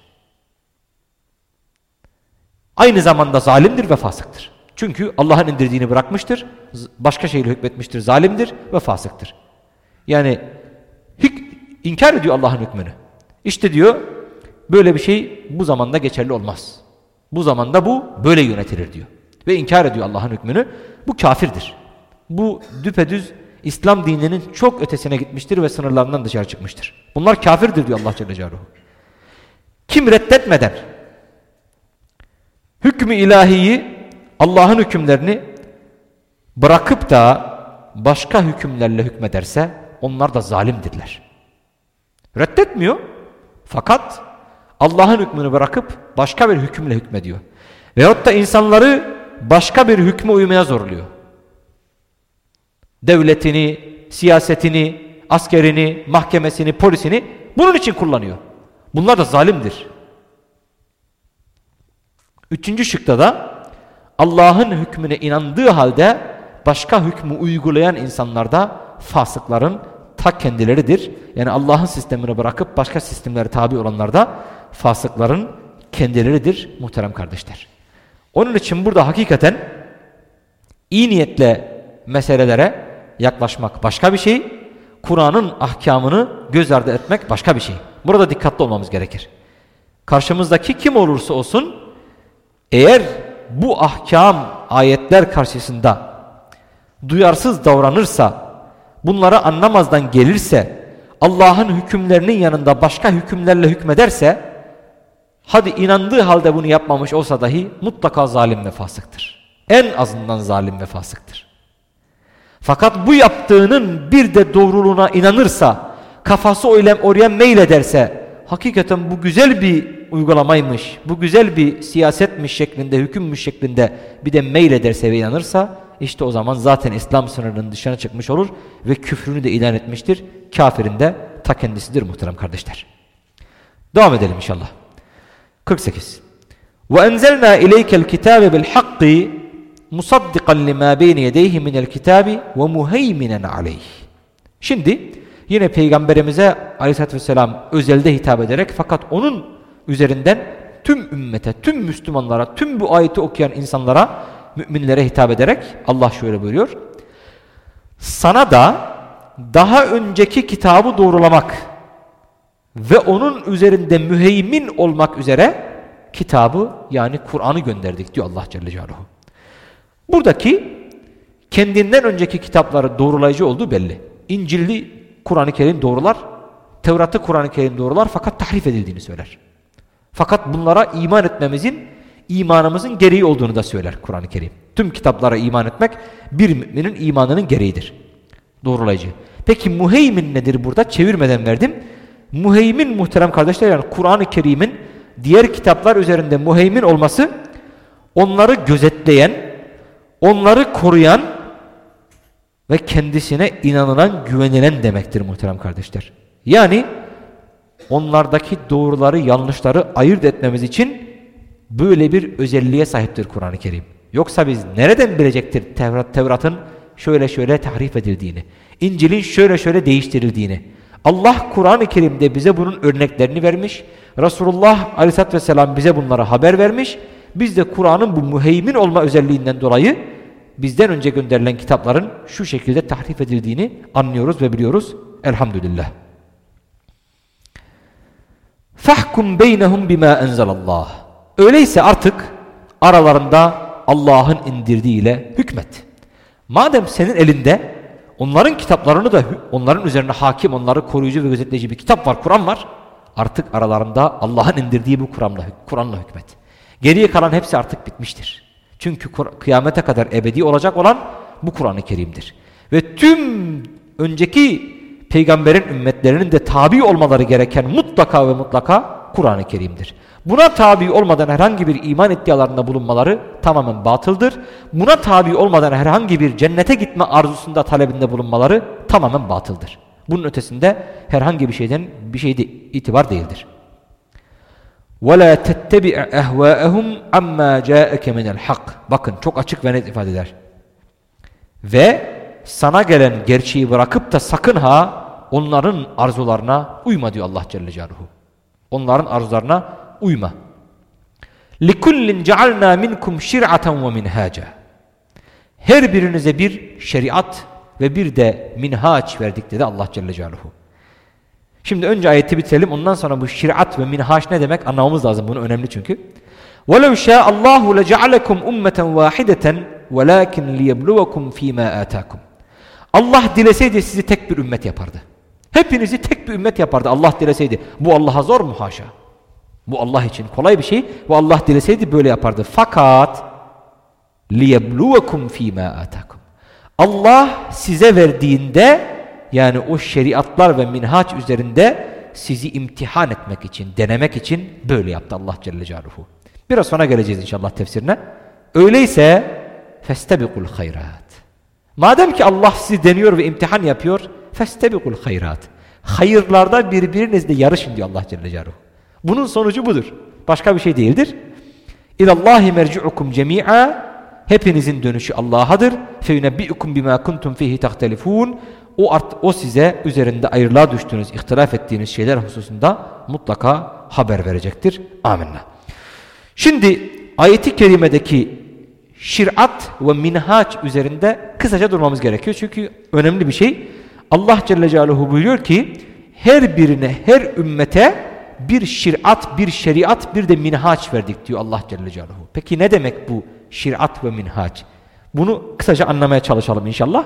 Aynı zamanda zalimdir ve fasıktır. Çünkü Allah'ın indirdiğini bırakmıştır, başka şeyle hükmetmiştir, zalimdir ve fasıktır. Yani inkar ediyor Allah'ın hükmünü. İşte diyor böyle bir şey bu zamanda geçerli olmaz. Bu zamanda bu böyle yönetilir diyor. Ve inkar ediyor Allah'ın hükmünü. Bu kafirdir. Bu düpedüz İslam dininin çok ötesine gitmiştir ve sınırlarından dışarı çıkmıştır. Bunlar kafirdir diyor Allah Celle Celaluhu. Kim reddetmeden hükmü ilahiyi Allah'ın hükümlerini bırakıp da başka hükümlerle hükmederse onlar da zalimdirler. Reddetmiyor fakat Allah'ın hükmünü bırakıp başka bir hükümle hükmediyor. Veyahut da insanları başka bir hükme uymaya zorluyor. Devletini, siyasetini, askerini, mahkemesini, polisini bunun için kullanıyor. Bunlar da zalimdir. Üçüncü şıkta da Allah'ın hükmüne inandığı halde başka hükmü uygulayan insanlar da fasıkların ta kendileridir. Yani Allah'ın sistemini bırakıp başka sistemlere tabi olanlar da fasıkların kendileridir muhterem kardeşler. Onun için burada hakikaten iyi niyetle meselelere yaklaşmak başka bir şey, Kur'an'ın ahkamını göz ardı etmek başka bir şey. Burada dikkatli olmamız gerekir. Karşımızdaki kim olursa olsun eğer bu ahkam ayetler karşısında duyarsız davranırsa, bunları anlamazdan gelirse, Allah'ın hükümlerinin yanında başka hükümlerle hükmederse, hadi inandığı halde bunu yapmamış olsa dahi mutlaka zalim ve fasıktır. En azından zalim ve fasıktır. Fakat bu yaptığının bir de doğruluğuna inanırsa, kafası oraya meylederse, hakikaten bu güzel bir uygulamaymış, bu güzel bir siyasetmiş şeklinde, hükümmüş şeklinde bir de meylederse ve inanırsa, işte o zaman zaten İslam sınırının dışına çıkmış olur ve küfrünü de ilan etmiştir. Kafirin de ta kendisidir muhterem kardeşler. Devam edelim inşallah. 48. Ve enzelna ileykel kitabe bil hakki مُصَدِّقًا لِمَا بَيْنِ يَدَيْهِ مِنَ الْكِتَابِ وَمُهَيْمِنًا عَلَيْهِ Şimdi yine Peygamberimize aleyhissalatü vesselam özelde hitap ederek fakat onun üzerinden tüm ümmete, tüm Müslümanlara, tüm bu ayeti okuyan insanlara müminlere hitap ederek Allah şöyle buyuruyor. Sana da daha önceki kitabı doğrulamak ve onun üzerinde müheymin olmak üzere kitabı yani Kur'an'ı gönderdik diyor Allah Celle Celaluhu. Buradaki kendinden önceki kitapları doğrulayıcı olduğu belli. İncil'i Kur'an-ı Kerim doğrular, Tevrat'ı Kur'an-ı Kerim doğrular fakat tahrif edildiğini söyler. Fakat bunlara iman etmemizin imanımızın gereği olduğunu da söyler Kur'an-ı Kerim. Tüm kitaplara iman etmek bir müminin imanının gereğidir. Doğrulayıcı. Peki muheymin nedir burada? Çevirmeden verdim. Muheymin muhterem kardeşler yani Kur'an-ı Kerim'in diğer kitaplar üzerinde muheymin olması onları gözetleyen, onları koruyan ve kendisine inanılan, güvenilen demektir muhterem kardeşler. Yani onlardaki doğruları, yanlışları ayırt etmemiz için böyle bir özelliğe sahiptir Kur'an-ı Kerim. Yoksa biz nereden bilecektir Tevrat, şöyle şöyle tahrif edildiğini, İncil'in şöyle şöyle değiştirildiğini. Allah Kur'an-ı Kerim'de bize bunun örneklerini vermiş. Resulullah Aleyhisselatü Vesselam bize bunlara haber vermiş. Biz de Kur'an'ın bu müheymin olma özelliğinden dolayı bizden önce gönderilen kitapların şu şekilde tahrif edildiğini anlıyoruz ve biliyoruz. Elhamdülillah. Fahkum beynehum bima enzelallah. Öyleyse artık aralarında Allah'ın indirdiğiyle hükmet. Madem senin elinde onların kitaplarını da onların üzerine hakim, onları koruyucu ve gözetleyici bir kitap var, Kur'an var. Artık aralarında Allah'ın indirdiği bu Kur'an'la Kur'an'la hükmet. Geriye kalan hepsi artık bitmiştir. Çünkü kıyamete kadar ebedi olacak olan bu Kur'an-ı Kerim'dir. Ve tüm önceki peygamberin ümmetlerinin de tabi olmaları gereken mutlaka ve mutlaka Kur'an-ı Kerim'dir. Buna tabi olmadan herhangi bir iman iddialarında bulunmaları tamamen batıldır. Buna tabi olmadan herhangi bir cennete gitme arzusunda talebinde bulunmaları tamamen batıldır. Bunun ötesinde herhangi bir şeyden bir şeyde itibar değildir. وَلَا تَتَّبِعْ اَهْوَاءَهُمْ عَمَّا جَاءَكَ مِنَ الْحَقِّ Bakın çok açık ve net ifade eder. Ve sana gelen gerçeği bırakıp da sakın ha onların arzularına uyma diyor Allah Celle Celaluhu. Onların arzularına uyma. لِكُلِّنْ جَعَلْنَا مِنْكُمْ شِرْعَةً وَمِنْهَاجًا Her birinize bir şeriat ve bir de minhaç verdik dedi Allah Celle Celaluhu. Şimdi önce ayeti bitirelim ondan sonra bu şeriat ve minhaç ne demek anlamamız lazım bunu önemli çünkü. وَلَوْ شَاءَ اللّٰهُ لَجَعَلَكُمْ اُمَّةً وَاحِدَةً وَلَاكِنْ لِيَبْلُوَكُمْ ف۪ي مَا آتَاكُمْ Allah dileseydi sizi tek bir ümmet yapardı. Hepinizi tek bir ümmet yapardı Allah dileseydi. Bu Allah'a zor mu haşa? Bu Allah için kolay bir şey. Bu Allah dileseydi böyle yapardı. Fakat liyebluvekum fîmâ âtâkum. Allah size verdiğinde yani o şeriatlar ve minhaç üzerinde sizi imtihan etmek için, denemek için böyle yaptı Allah Celle Celaluhu. Biraz sonra geleceğiz inşallah tefsirine. Öyleyse festebikul hayrat. Madem ki Allah sizi deniyor ve imtihan yapıyor, festebikul hayrat. Hayırlarda birbirinizle yarışın diyor Allah Celle Celaluhu. Bunun sonucu budur. Başka bir şey değildir. İlallahi merci'ukum cemi'a Hepinizin dönüşü Allah'adır. Feyunebbi'ukum bima kuntum fihi tahtelifun. O, art, o size üzerinde ayrılığa düştüğünüz, ihtilaf ettiğiniz şeyler hususunda mutlaka haber verecektir. Amenna. Şimdi ayeti kerimedeki şirat ve minhaç üzerinde kısaca durmamız gerekiyor. Çünkü önemli bir şey. Allah Celle Celaluhu buyuruyor ki her birine, her ümmete bir şirat, bir şeriat, bir de minhaç verdik diyor Allah Celle Celaluhu. Peki ne demek bu şirat ve minhaç? Bunu kısaca anlamaya çalışalım inşallah.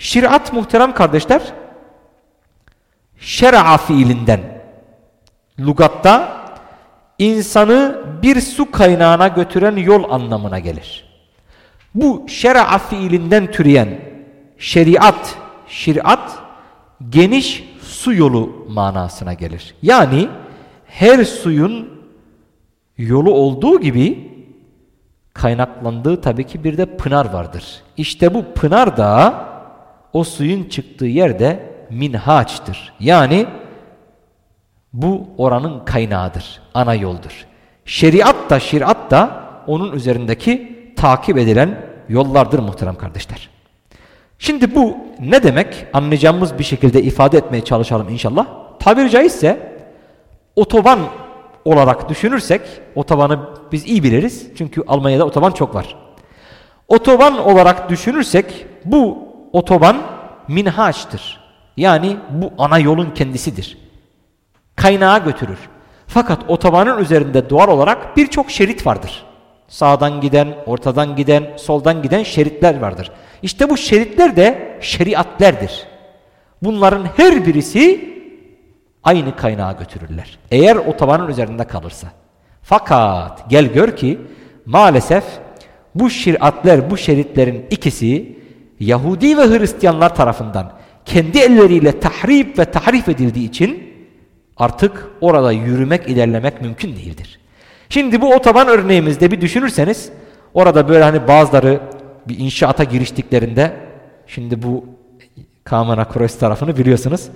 Şirat muhterem kardeşler, şer'a fiilinden, lugatta insanı bir su kaynağına götüren yol anlamına gelir. Bu şer'a fiilinden türeyen şeriat, şirat geniş su yolu manasına gelir. Yani her suyun yolu olduğu gibi kaynaklandığı tabii ki bir de pınar vardır. İşte bu pınar da o suyun çıktığı yerde minhaçtır. Yani bu oranın kaynağıdır, ana yoldur. Şeriat da şirat da onun üzerindeki takip edilen yollardır muhterem kardeşler. Şimdi bu ne demek? Anlayacağımız bir şekilde ifade etmeye çalışalım inşallah. Tabiri caizse otoban olarak düşünürsek, otobanı biz iyi biliriz. Çünkü Almanya'da otoban çok var. Otoban olarak düşünürsek bu otoban minhaçtır. Yani bu ana yolun kendisidir. Kaynağa götürür. Fakat otobanın üzerinde doğal olarak birçok şerit vardır. Sağdan giden, ortadan giden, soldan giden şeritler vardır. İşte bu şeritler de şeriatlerdir. Bunların her birisi aynı kaynağa götürürler. Eğer otobanın üzerinde kalırsa. Fakat gel gör ki maalesef bu şeriatler, bu şeritlerin ikisi Yahudi ve Hristiyanlar tarafından kendi elleriyle tahrip ve tahrif edildiği için artık orada yürümek, ilerlemek mümkün değildir. Şimdi bu otoban örneğimizde bir düşünürseniz orada böyle hani bazıları bir inşaata giriştiklerinde şimdi bu Kamana Kroes tarafını biliyorsunuz.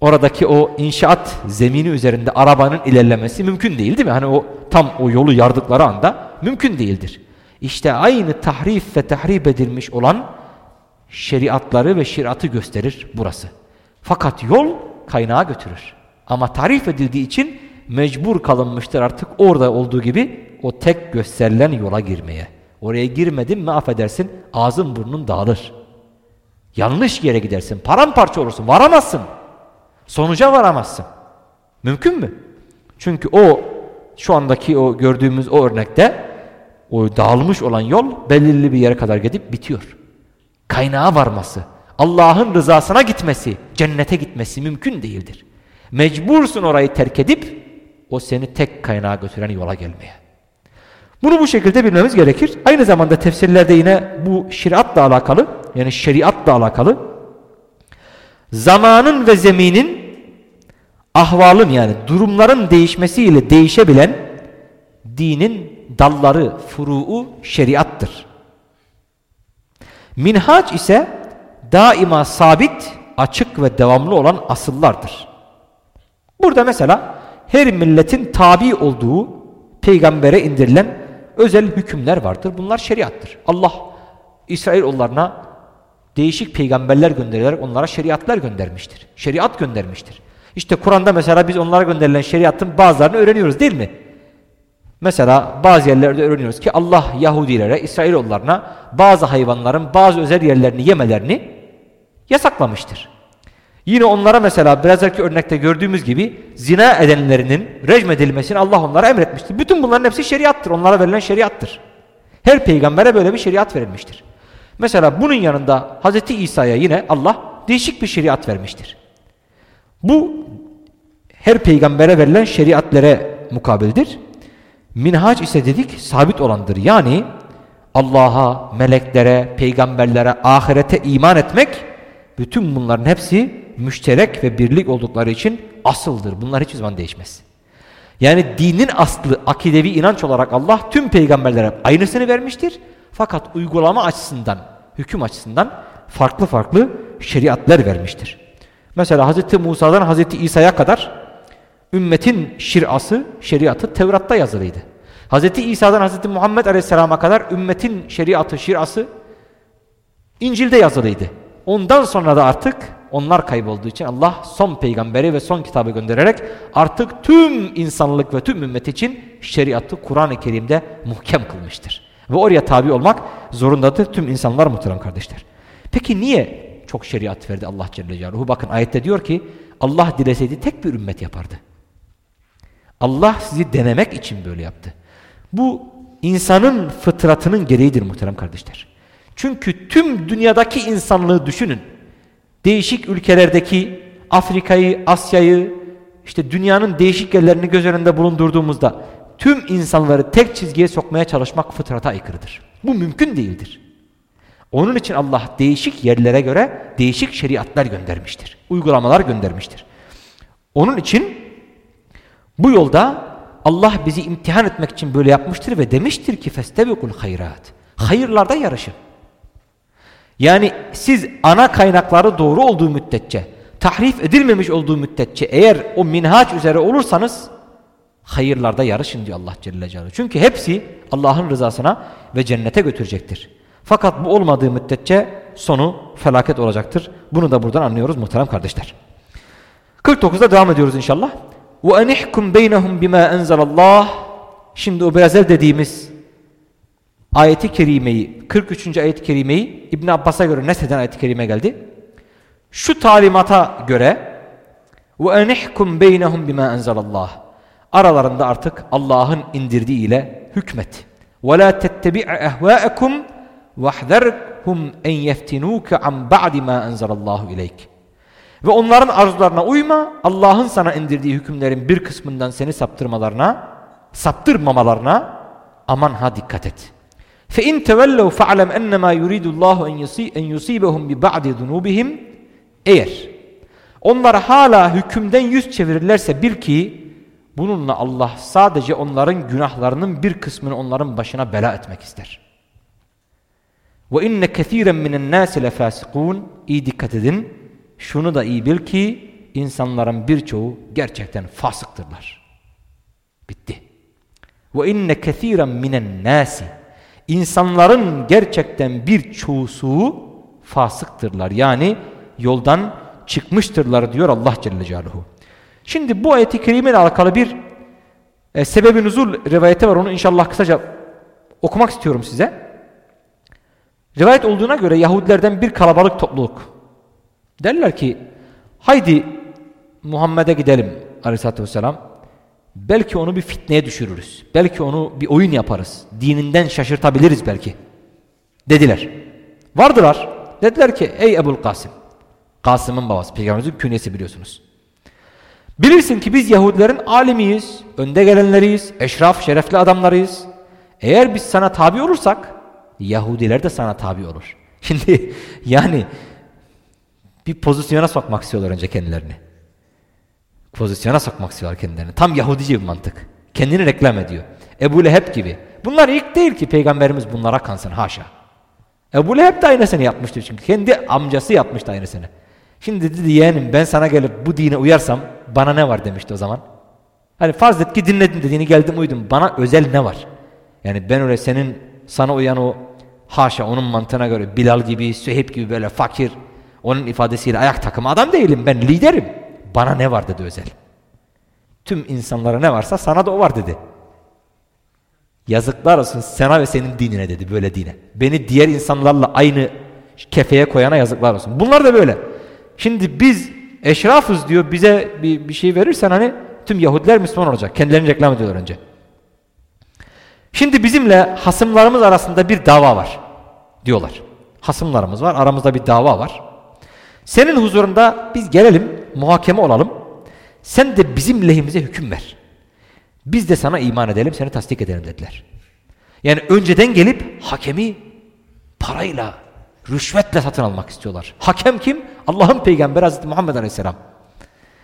Oradaki o inşaat zemini üzerinde arabanın ilerlemesi mümkün değil değil mi? Hani o tam o yolu yardıkları anda mümkün değildir. İşte aynı tahrif ve tahrip edilmiş olan şeriatları ve şiratı gösterir burası. Fakat yol kaynağa götürür. Ama tarif edildiği için mecbur kalınmıştır artık orada olduğu gibi o tek gösterilen yola girmeye. Oraya girmedin mi affedersin ağzın burnun dağılır. Yanlış yere gidersin. Paramparça olursun. Varamazsın. Sonuca varamazsın. Mümkün mü? Çünkü o şu andaki o gördüğümüz o örnekte o dağılmış olan yol belirli bir yere kadar gidip bitiyor. Kaynağa varması, Allah'ın rızasına gitmesi, cennete gitmesi mümkün değildir. Mecbursun orayı terk edip o seni tek kaynağa götüren yola gelmeye. Bunu bu şekilde bilmemiz gerekir. Aynı zamanda tefsirlerde yine bu şeriatla alakalı yani şeriatla alakalı zamanın ve zeminin ahvalın yani durumların değişmesiyle değişebilen dinin dalları, furu'u şeriattır. Minhaç ise daima sabit, açık ve devamlı olan asıllardır. Burada mesela her milletin tabi olduğu peygambere indirilen özel hükümler vardır. Bunlar şeriattır. Allah İsrailoğullarına değişik peygamberler göndererek onlara şeriatlar göndermiştir. Şeriat göndermiştir. İşte Kur'an'da mesela biz onlara gönderilen şeriatın bazılarını öğreniyoruz değil mi? Mesela bazı yerlerde öğreniyoruz ki Allah Yahudilere, İsrailoğullarına bazı hayvanların bazı özel yerlerini yemelerini yasaklamıştır. Yine onlara mesela biraz önce örnekte gördüğümüz gibi zina edenlerinin rejim edilmesini Allah onlara emretmiştir. Bütün bunların hepsi şeriattır. Onlara verilen şeriattır. Her peygambere böyle bir şeriat verilmiştir. Mesela bunun yanında Hz. İsa'ya yine Allah değişik bir şeriat vermiştir. Bu her peygambere verilen şeriatlere mukabildir. Minhaç ise dedik sabit olandır. Yani Allah'a, meleklere, peygamberlere, ahirete iman etmek bütün bunların hepsi müşterek ve birlik oldukları için asıldır. Bunlar hiçbir zaman değişmez. Yani dinin aslı akidevi inanç olarak Allah tüm peygamberlere aynısını vermiştir. Fakat uygulama açısından, hüküm açısından farklı farklı şeriatlar vermiştir. Mesela Hz. Musa'dan Hz. İsa'ya kadar ümmetin şirası, şeriatı Tevrat'ta yazılıydı. Hz. İsa'dan Hz. Muhammed Aleyhisselam'a kadar ümmetin şeriatı, şirası İncil'de yazılıydı. Ondan sonra da artık onlar kaybolduğu için Allah son peygamberi ve son kitabı göndererek artık tüm insanlık ve tüm ümmet için şeriatı Kur'an-ı Kerim'de muhkem kılmıştır. Ve oraya tabi olmak zorundadır tüm insanlar muhterem kardeşler. Peki niye çok şeriat verdi Allah Celle Celaluhu? Bakın ayette diyor ki Allah dileseydi tek bir ümmet yapardı. Allah sizi denemek için böyle yaptı. Bu insanın fıtratının gereğidir muhterem kardeşler. Çünkü tüm dünyadaki insanlığı düşünün. Değişik ülkelerdeki Afrika'yı, Asya'yı, işte dünyanın değişik yerlerini göz önünde bulundurduğumuzda tüm insanları tek çizgiye sokmaya çalışmak fıtrata aykırıdır. Bu mümkün değildir. Onun için Allah değişik yerlere göre değişik şeriatlar göndermiştir. Uygulamalar göndermiştir. Onun için bu yolda Allah bizi imtihan etmek için böyle yapmıştır ve demiştir ki festebikul hayrat. Hayırlarda yarışın. Yani siz ana kaynakları doğru olduğu müddetçe, tahrif edilmemiş olduğu müddetçe eğer o minhaç üzere olursanız hayırlarda yarışın diyor Allah Celle Celaluhu. Çünkü hepsi Allah'ın rızasına ve cennete götürecektir. Fakat bu olmadığı müddetçe sonu felaket olacaktır. Bunu da buradan anlıyoruz muhterem kardeşler. 49'da devam ediyoruz inşallah. وَاَنِحْكُمْ بَيْنَهُمْ بِمَا اَنْزَلَ اللّٰهِ Şimdi o biraz evvel dediğimiz ayeti kerimeyi, 43. ayet-i kerimeyi İbn Abbas'a göre nesheden ayet-i kerime geldi? Şu talimata göre وَاَنِحْكُمْ بَيْنَهُمْ بِمَا اَنْزَلَ اللّٰهِ Aralarında artık Allah'ın indirdiği ile hükmet. وَلَا تَتَّبِعَ اَهْوَاءَكُمْ وَحْذَرْهُمْ اَنْ يَفْتِنُوكَ عَنْ بَعْدِ مَا اَنْزَلَ اللّٰهُ اِلَيْكَ ve onların arzularına uyma. Allah'ın sana indirdiği hükümlerin bir kısmından seni saptırmalarına, saptırmamalarına aman ha dikkat et. Fe in tevellev fa'lem ennemâ yuridullahu en yusibehum bi ba'di zunubihim. Eğer onlar hala hükümden yüz çevirirlerse bil ki bununla Allah sadece onların günahlarının bir kısmını onların başına bela etmek ister. Ve inne kethiren minen nâse lefâsikûn. İyi dikkat edin şunu da iyi bil ki insanların birçoğu gerçekten fasıktırlar. Bitti. Ve inne kesiren minen nasi insanların gerçekten birçoğusu fasıktırlar. Yani yoldan çıkmıştırlar diyor Allah Celle Celaluhu. Şimdi bu ayeti kerime ile alakalı bir e, sebebi nuzul rivayete var. Onu inşallah kısaca okumak istiyorum size. Rivayet olduğuna göre Yahudilerden bir kalabalık topluluk derler ki haydi Muhammed'e gidelim aleyhissalatü vesselam. Belki onu bir fitneye düşürürüz. Belki onu bir oyun yaparız. Dininden şaşırtabiliriz belki. Dediler. Vardılar. Dediler ki ey Ebul Kasım. Kasım'ın babası. Peygamberimizin künyesi biliyorsunuz. Bilirsin ki biz Yahudilerin alimiyiz. Önde gelenleriyiz. Eşraf, şerefli adamlarıyız. Eğer biz sana tabi olursak Yahudiler de sana tabi olur. Şimdi yani bir pozisyona sokmak istiyorlar önce kendilerini. Pozisyona sokmak istiyorlar kendilerini. Tam Yahudice bir mantık. Kendini reklam ediyor. Ebu Leheb gibi. Bunlar ilk değil ki peygamberimiz bunlara kansın haşa. Ebu Leheb de aynısını yapmıştı çünkü. Kendi amcası yapmıştı aynısını. Şimdi dedi yeğenim ben sana gelip bu dine uyarsam bana ne var demişti o zaman. Hani farz et ki dinledin dediğini geldim uydum. Bana özel ne var? Yani ben öyle senin sana uyan o haşa onun mantığına göre Bilal gibi, Süheyb gibi böyle fakir onun ifadesiyle ayak takımı adam değilim ben liderim. Bana ne var dedi özel. Tüm insanlara ne varsa sana da o var dedi. Yazıklar olsun sana ve senin dinine dedi böyle dine. Beni diğer insanlarla aynı kefeye koyana yazıklar olsun. Bunlar da böyle. Şimdi biz eşrafız diyor bize bir, bir şey verirsen hani tüm Yahudiler Müslüman olacak. Kendilerini reklam ediyorlar önce. Şimdi bizimle hasımlarımız arasında bir dava var diyorlar. Hasımlarımız var aramızda bir dava var. Senin huzurunda biz gelelim muhakeme olalım. Sen de bizim lehimize hüküm ver. Biz de sana iman edelim seni tasdik edelim dediler. Yani önceden gelip hakemi parayla, rüşvetle satın almak istiyorlar. Hakem kim? Allah'ın peygamberi Hazreti Muhammed Aleyhisselam.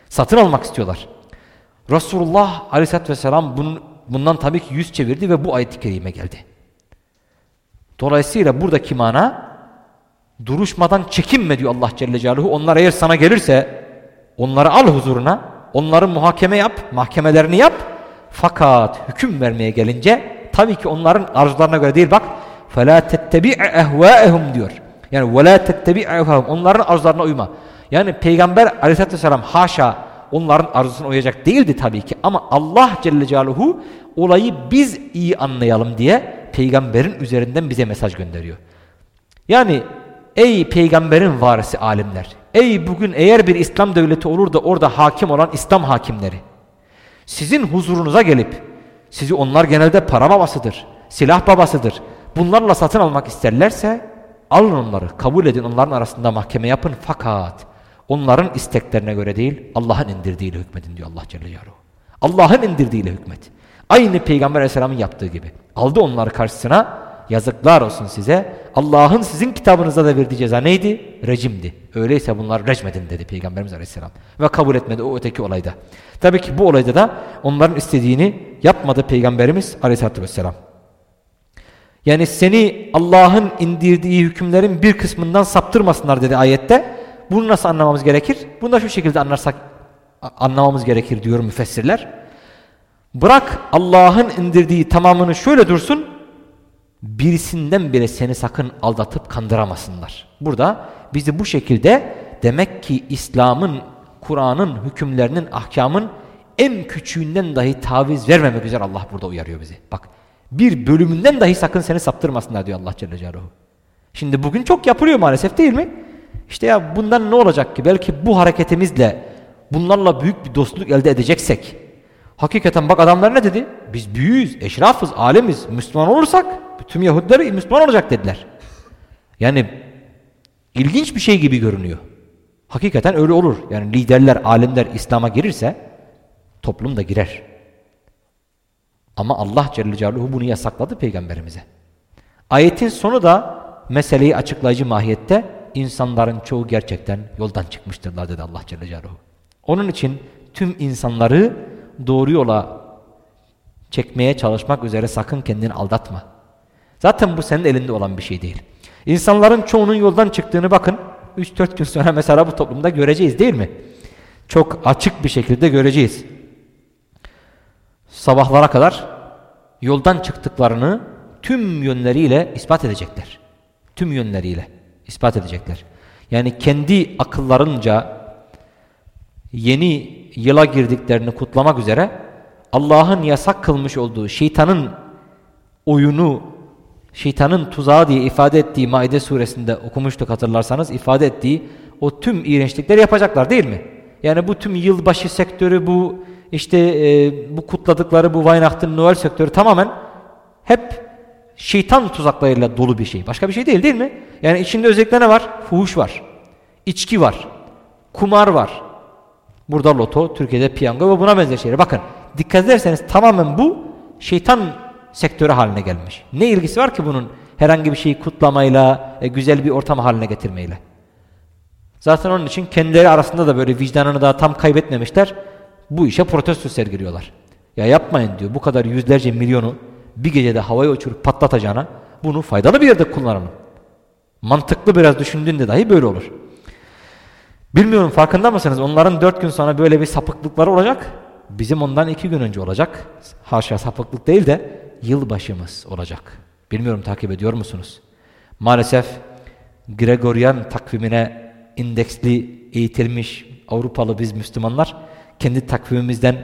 Satın almak istiyorlar. Resulullah Aleyhisselatü Vesselam bunun, bundan tabii ki yüz çevirdi ve bu ayet-i kerime geldi. Dolayısıyla buradaki mana duruşmadan çekinme diyor Allah Celle Celaluhu. Onlar eğer sana gelirse onları al huzuruna, onları muhakeme yap, mahkemelerini yap. Fakat hüküm vermeye gelince tabii ki onların arzularına göre değil bak. فَلَا تَتَّبِعْ اَهْوَاءَهُمْ diyor. Yani وَلَا تَتَّبِعْهُمْ Onların arzularına uyma. Yani Peygamber aleyhissalatü vesselam haşa onların arzusuna uyacak değildi tabii ki. Ama Allah Celle Celaluhu olayı biz iyi anlayalım diye peygamberin üzerinden bize mesaj gönderiyor. Yani ey peygamberin varisi alimler. Ey bugün eğer bir İslam devleti olur da orada hakim olan İslam hakimleri. Sizin huzurunuza gelip sizi onlar genelde para babasıdır, silah babasıdır. Bunlarla satın almak isterlerse alın onları, kabul edin onların arasında mahkeme yapın fakat onların isteklerine göre değil Allah'ın indirdiğiyle hükmedin diyor Allah Celle Celaluhu. Allah'ın indirdiğiyle hükmet. Aynı Peygamber Aleyhisselam'ın yaptığı gibi. Aldı onları karşısına yazıklar olsun size. Allah'ın sizin kitabınızda da verdiği ceza neydi? Rejimdi. Öyleyse bunlar rejmedin dedi Peygamberimiz Aleyhisselam. Ve kabul etmedi o öteki olayda. Tabii ki bu olayda da onların istediğini yapmadı Peygamberimiz Aleyhisselatü Vesselam. Yani seni Allah'ın indirdiği hükümlerin bir kısmından saptırmasınlar dedi ayette. Bunu nasıl anlamamız gerekir? Bunu da şu şekilde anlarsak anlamamız gerekir diyor müfessirler. Bırak Allah'ın indirdiği tamamını şöyle dursun. Birisinden bile seni sakın aldatıp kandıramasınlar. Burada bizi bu şekilde demek ki İslam'ın, Kur'an'ın hükümlerinin, ahkamın en küçüğünden dahi taviz vermemek üzere Allah burada uyarıyor bizi. Bak bir bölümünden dahi sakın seni saptırmasınlar diyor Allah Celle Celaluhu. Şimdi bugün çok yapılıyor maalesef değil mi? İşte ya bundan ne olacak ki? Belki bu hareketimizle bunlarla büyük bir dostluk elde edeceksek Hakikaten bak adamlar ne dedi? Biz büyüğüz, eşrafız, alemiz. Müslüman olursak tüm Yahudiler Müslüman olacak dediler. Yani ilginç bir şey gibi görünüyor. Hakikaten öyle olur. Yani liderler, alimler İslam'a girirse toplum da girer. Ama Allah Celle Celaluhu bunu yasakladı peygamberimize. Ayetin sonu da meseleyi açıklayıcı mahiyette insanların çoğu gerçekten yoldan çıkmıştırlar dedi Allah Celle Celaluhu. Onun için tüm insanları doğru yola çekmeye çalışmak üzere sakın kendini aldatma. Zaten bu senin elinde olan bir şey değil. İnsanların çoğunun yoldan çıktığını bakın 3-4 gün sonra mesela bu toplumda göreceğiz değil mi? Çok açık bir şekilde göreceğiz. Sabahlara kadar yoldan çıktıklarını tüm yönleriyle ispat edecekler. Tüm yönleriyle ispat edecekler. Yani kendi akıllarınca yeni yıla girdiklerini kutlamak üzere Allah'ın yasak kılmış olduğu şeytanın oyunu, şeytanın tuzağı diye ifade ettiği Maide suresinde okumuştuk hatırlarsanız ifade ettiği o tüm iğrençlikleri yapacaklar değil mi? Yani bu tüm yılbaşı sektörü bu işte e, bu kutladıkları bu Weihnachten Noel sektörü tamamen hep şeytan tuzaklarıyla dolu bir şey. Başka bir şey değil değil mi? Yani içinde özellikle ne var? Fuhuş var. içki var. Kumar var. Burada loto, Türkiye'de piyango ve buna benzer şeyler. Bakın dikkat ederseniz tamamen bu şeytan sektörü haline gelmiş. Ne ilgisi var ki bunun herhangi bir şeyi kutlamayla, e, güzel bir ortam haline getirmeyle? Zaten onun için kendileri arasında da böyle vicdanını daha tam kaybetmemişler. Bu işe protesto sergiliyorlar. Ya yapmayın diyor bu kadar yüzlerce milyonu bir gecede havaya uçurup patlatacağına bunu faydalı bir yerde kullanalım. Mantıklı biraz düşündüğünde dahi böyle olur. Bilmiyorum farkında mısınız? Onların dört gün sonra böyle bir sapıklıkları olacak. Bizim ondan iki gün önce olacak. Haşa sapıklık değil de yılbaşımız olacak. Bilmiyorum takip ediyor musunuz? Maalesef Gregorian takvimine indeksli eğitilmiş Avrupalı biz Müslümanlar kendi takvimimizden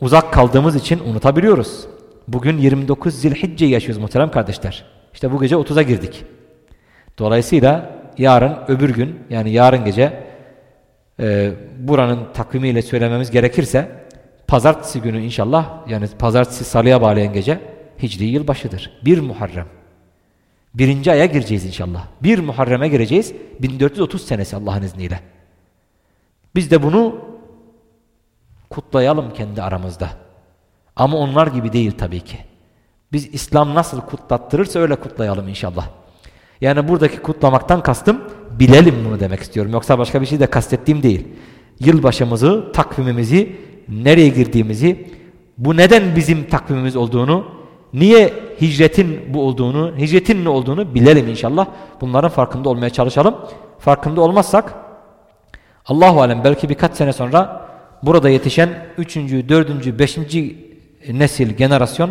uzak kaldığımız için unutabiliyoruz. Bugün 29 Zilhicce yaşıyoruz muhterem kardeşler. İşte bu gece 30'a girdik. Dolayısıyla yarın öbür gün yani yarın gece e, buranın takvimiyle söylememiz gerekirse pazartesi günü inşallah yani pazartesi salıya bağlayan gece Hicri yılbaşıdır. Bir Muharrem. Birinci aya gireceğiz inşallah. Bir Muharrem'e gireceğiz. 1430 senesi Allah'ın izniyle. Biz de bunu kutlayalım kendi aramızda. Ama onlar gibi değil tabii ki. Biz İslam nasıl kutlattırırsa öyle kutlayalım inşallah. Yani buradaki kutlamaktan kastım bilelim bunu demek istiyorum. Yoksa başka bir şey de kastettiğim değil. Yılbaşımızı, takvimimizi, nereye girdiğimizi, bu neden bizim takvimimiz olduğunu, niye hicretin bu olduğunu, hicretin ne olduğunu bilelim inşallah. Bunların farkında olmaya çalışalım. Farkında olmazsak Allahu alem belki birkaç sene sonra burada yetişen 3. 4. 5. nesil jenerasyon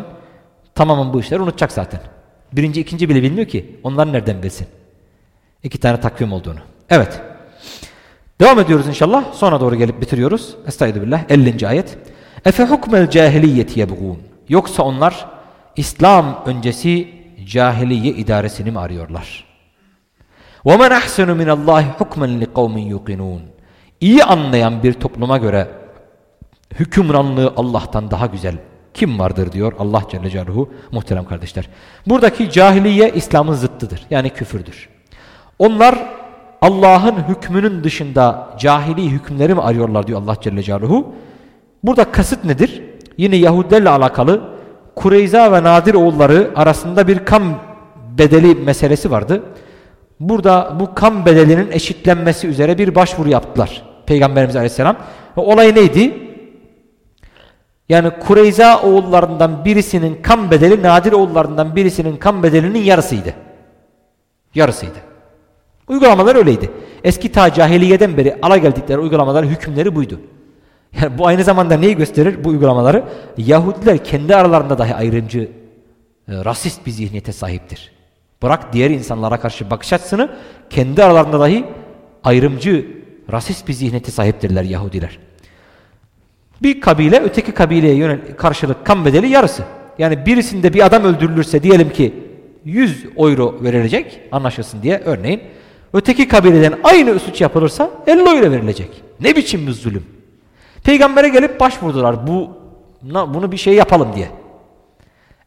tamamen bu işleri unutacak zaten. Birinci, ikinci bile bilmiyor ki. Onlar nereden bilsin? iki tane takvim olduğunu. Evet. Devam ediyoruz inşallah. Sonra doğru gelip bitiriyoruz. Estağfirullah. 50. ayet. Efe hukmel cahiliyeti yebğun. Yoksa onlar İslam öncesi cahiliye idaresini mi arıyorlar? وَمَنْ أَحْسَنُ مِنَ اللّٰهِ حُكْمًا لِقَوْمٍ يُقِنُونَ İyi anlayan bir topluma göre hükümranlığı Allah'tan daha güzel kim vardır diyor Allah Celle Celaluhu muhterem kardeşler. Buradaki cahiliye İslam'ın zıttıdır. Yani küfürdür. Onlar Allah'ın hükmünün dışında cahili hükümleri mi arıyorlar diyor Allah Celle Celaluhu. Burada kasıt nedir? Yine Yahudilerle alakalı Kureyza ve Nadir oğulları arasında bir kan bedeli meselesi vardı. Burada bu kan bedelinin eşitlenmesi üzere bir başvuru yaptılar. Peygamberimiz Aleyhisselam. Olay neydi? Yani Kureyza oğullarından birisinin kan bedeli Nadir oğullarından birisinin kan bedelinin yarısıydı. Yarısıydı. Uygulamalar öyleydi. Eski ta cahiliyeden beri ala geldikleri uygulamalar hükümleri buydu. Yani bu aynı zamanda neyi gösterir bu uygulamaları? Yahudiler kendi aralarında dahi ayrımcı, e, rasist bir zihniyete sahiptir. Bırak diğer insanlara karşı bakış açısını kendi aralarında dahi ayrımcı, rasist bir zihniyete sahiptirler Yahudiler. Bir kabile öteki kabileye yönel karşılık kan bedeli yarısı. Yani birisinde bir adam öldürülürse diyelim ki 100 euro verilecek anlaşılsın diye örneğin. Öteki kabileden aynı suç yapılırsa 50 euro verilecek. Ne biçim bir zulüm. Peygambere gelip başvurdular bu bunu bir şey yapalım diye.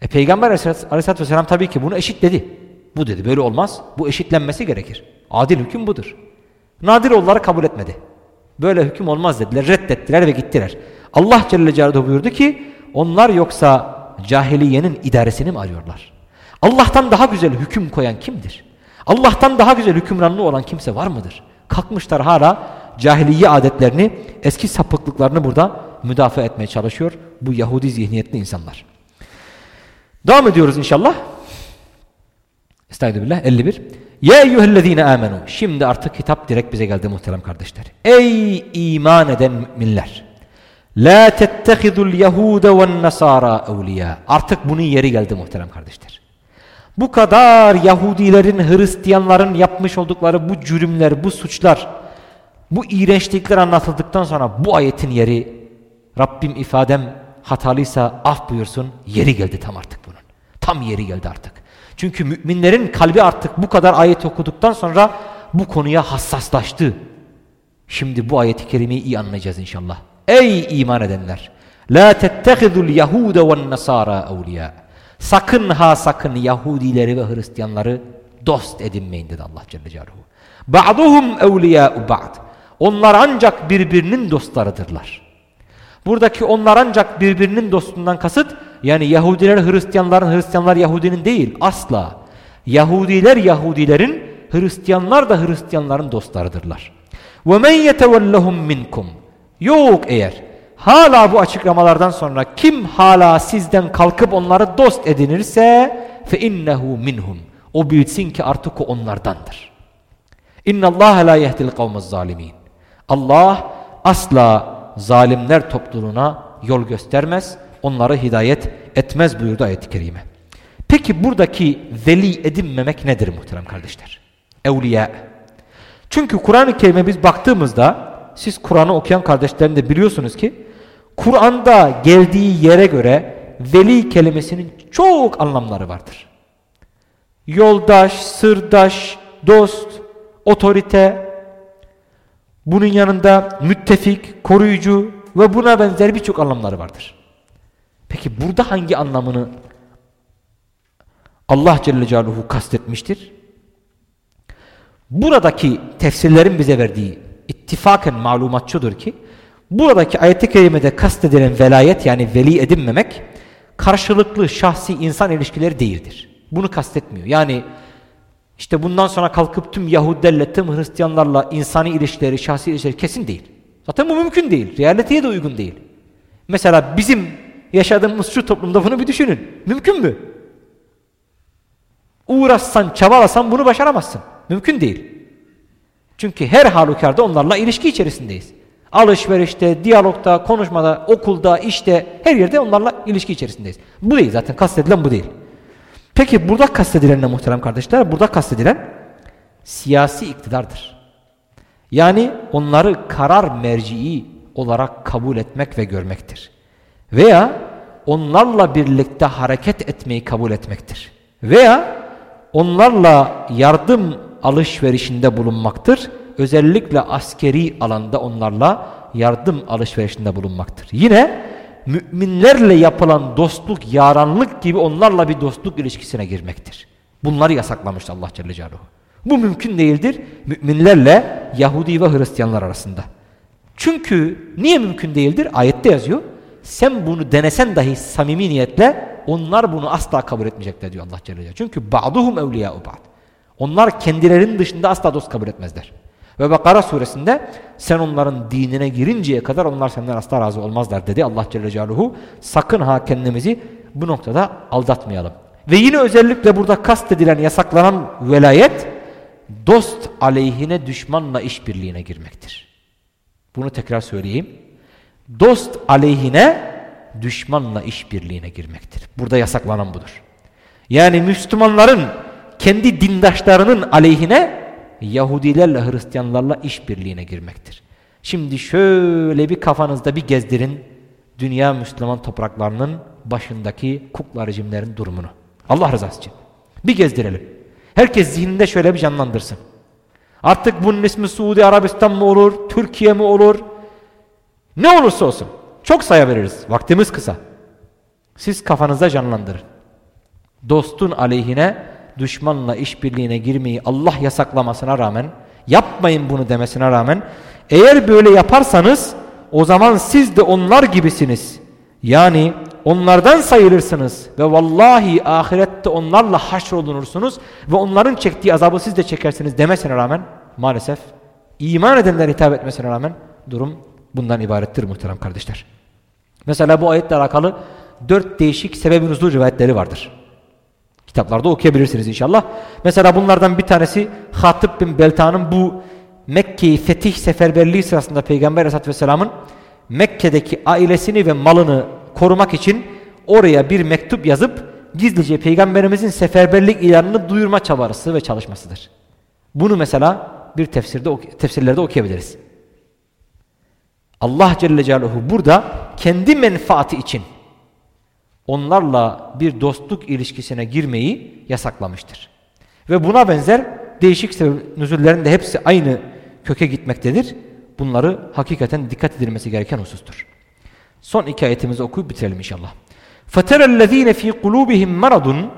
E Peygamber aleyhissalatü vesselam tabii ki bunu eşitledi. Bu dedi böyle olmaz. Bu eşitlenmesi gerekir. Adil hüküm budur. Nadir onları kabul etmedi. Böyle hüküm olmaz dediler. Reddettiler ve gittiler. Allah Celle Celaluhu buyurdu ki onlar yoksa cahiliyenin idaresini mi arıyorlar? Allah'tan daha güzel hüküm koyan kimdir? Allah'tan daha güzel hükümranlığı olan kimse var mıdır? Kalkmışlar hala cahiliye adetlerini, eski sapıklıklarını burada müdafaa etmeye çalışıyor bu Yahudi zihniyetli insanlar. Devam ediyoruz inşallah. Estağfirullah 51. Ya eyyühellezine amenu. Şimdi artık hitap direkt bize geldi muhterem kardeşler. Ey iman eden müminler. La tettehidul yehude ve nasara evliya. Artık bunun yeri geldi muhterem kardeşler. Bu kadar Yahudilerin, Hristiyanların yapmış oldukları bu cürümler, bu suçlar, bu iğrençlikler anlatıldıktan sonra bu ayetin yeri Rabbim ifadem hatalıysa af buyursun yeri geldi tam artık bunun. Tam yeri geldi artık. Çünkü müminlerin kalbi artık bu kadar ayet okuduktan sonra bu konuya hassaslaştı. Şimdi bu ayeti kerimeyi iyi anlayacağız inşallah. Ey iman edenler! La tettehidul Yahude ve Nasara evliya. Sakın ha sakın Yahudileri ve Hristiyanları dost edinmeyin dedi Allah Celle Celaluhu. Ba'duhum evliya'u ba'd. Onlar ancak birbirinin dostlarıdırlar. Buradaki onlar ancak birbirinin dostundan kasıt yani Yahudiler Hristiyanların Hristiyanlar Yahudinin değil asla. Yahudiler Yahudilerin Hristiyanlar da Hristiyanların dostlarıdırlar. Ve men yetevellahum minkum. Yok eğer hala bu açıklamalardan sonra kim hala sizden kalkıp onları dost edinirse fe innehu minhum. O bilsin ki artık o onlardandır. İnna Allah la yehdil kavmuz zalimin. Allah asla zalimler topluluğuna yol göstermez, onları hidayet etmez buyurdu ayet-i kerime. Peki buradaki veli edinmemek nedir muhterem kardeşler? Evliya. Çünkü Kur'an-ı Kerim'e biz baktığımızda siz Kur'an'ı okuyan kardeşlerim de biliyorsunuz ki Kur'an'da geldiği yere göre veli kelimesinin çok anlamları vardır. Yoldaş, sırdaş, dost, otorite, bunun yanında müttefik, koruyucu ve buna benzer birçok anlamları vardır. Peki burada hangi anlamını Allah Celle Celaluhu kastetmiştir? Buradaki tefsirlerin bize verdiği ittifaken malumatçıdır ki buradaki ayet-i kerimede kastedilen velayet yani veli edinmemek karşılıklı şahsi insan ilişkileri değildir. Bunu kastetmiyor. Yani işte bundan sonra kalkıp tüm Yahudilerle, tüm Hristiyanlarla insani ilişkileri, şahsi ilişkileri kesin değil. Zaten bu mümkün değil. Realiteye de uygun değil. Mesela bizim yaşadığımız şu toplumda bunu bir düşünün. Mümkün mü? Uğraşsan, çabalasan bunu başaramazsın. Mümkün değil. Çünkü her halükarda onlarla ilişki içerisindeyiz. Alışverişte, diyalogda, konuşmada, okulda, işte her yerde onlarla ilişki içerisindeyiz. Bu değil zaten kastedilen bu değil. Peki burada kastedilen ne muhterem kardeşler? Burada kastedilen siyasi iktidardır. Yani onları karar merciği olarak kabul etmek ve görmektir. Veya onlarla birlikte hareket etmeyi kabul etmektir. Veya onlarla yardım alışverişinde bulunmaktır. Özellikle askeri alanda onlarla yardım alışverişinde bulunmaktır. Yine müminlerle yapılan dostluk, yaranlık gibi onlarla bir dostluk ilişkisine girmektir. Bunları yasaklamıştı Allah Celle Celaluhu. Bu mümkün değildir müminlerle Yahudi ve Hristiyanlar arasında. Çünkü niye mümkün değildir? Ayette yazıyor. Sen bunu denesen dahi samimi niyetle onlar bunu asla kabul etmeyecekler diyor Allah Celle Celaluhu. Çünkü ba'duhum evliya'u ba'd. Onlar kendilerinin dışında asla dost kabul etmezler. Ve Bakara suresinde sen onların dinine girinceye kadar onlar senden asla razı olmazlar dedi Allah Celle Celaluhu. Sakın ha kendimizi bu noktada aldatmayalım. Ve yine özellikle burada kastedilen yasaklanan velayet dost aleyhine düşmanla işbirliğine girmektir. Bunu tekrar söyleyeyim. Dost aleyhine düşmanla işbirliğine girmektir. Burada yasaklanan budur. Yani Müslümanların kendi dindaşlarının aleyhine Yahudilerle Hristiyanlarla işbirliğine girmektir. Şimdi şöyle bir kafanızda bir gezdirin dünya Müslüman topraklarının başındaki kukla rejimlerin durumunu. Allah rızası için. Bir gezdirelim. Herkes zihninde şöyle bir canlandırsın. Artık bunun ismi Suudi Arabistan mı olur, Türkiye mi olur? Ne olursa olsun. Çok sayabiliriz. Vaktimiz kısa. Siz kafanızda canlandırın. Dostun aleyhine düşmanla işbirliğine girmeyi Allah yasaklamasına rağmen, yapmayın bunu demesine rağmen, eğer böyle yaparsanız o zaman siz de onlar gibisiniz. Yani onlardan sayılırsınız ve vallahi ahirette onlarla haşrolunursunuz ve onların çektiği azabı siz de çekersiniz demesine rağmen maalesef iman edenler hitap etmesine rağmen durum bundan ibarettir muhterem kardeşler. Mesela bu ayetle alakalı dört değişik sebebin uzun rivayetleri vardır. Kitaplarda okuyabilirsiniz inşallah. Mesela bunlardan bir tanesi Hatip bin Belta'nın bu Mekke'yi fetih seferberliği sırasında Peygamber Aleyhisselatü Vesselam'ın Mekke'deki ailesini ve malını korumak için oraya bir mektup yazıp gizlice Peygamberimizin seferberlik ilanını duyurma çabası ve çalışmasıdır. Bunu mesela bir tefsirde tefsirlerde okuyabiliriz. Allah Celle Celaluhu burada kendi menfaati için onlarla bir dostluk ilişkisine girmeyi yasaklamıştır. Ve buna benzer değişik sebep nüzullerin de hepsi aynı köke gitmektedir. Bunları hakikaten dikkat edilmesi gereken husustur. Son iki ayetimizi okuyup bitirelim inşallah. فَتَرَ الَّذ۪ينَ ف۪ي قُلُوبِهِمْ مَرَضٌ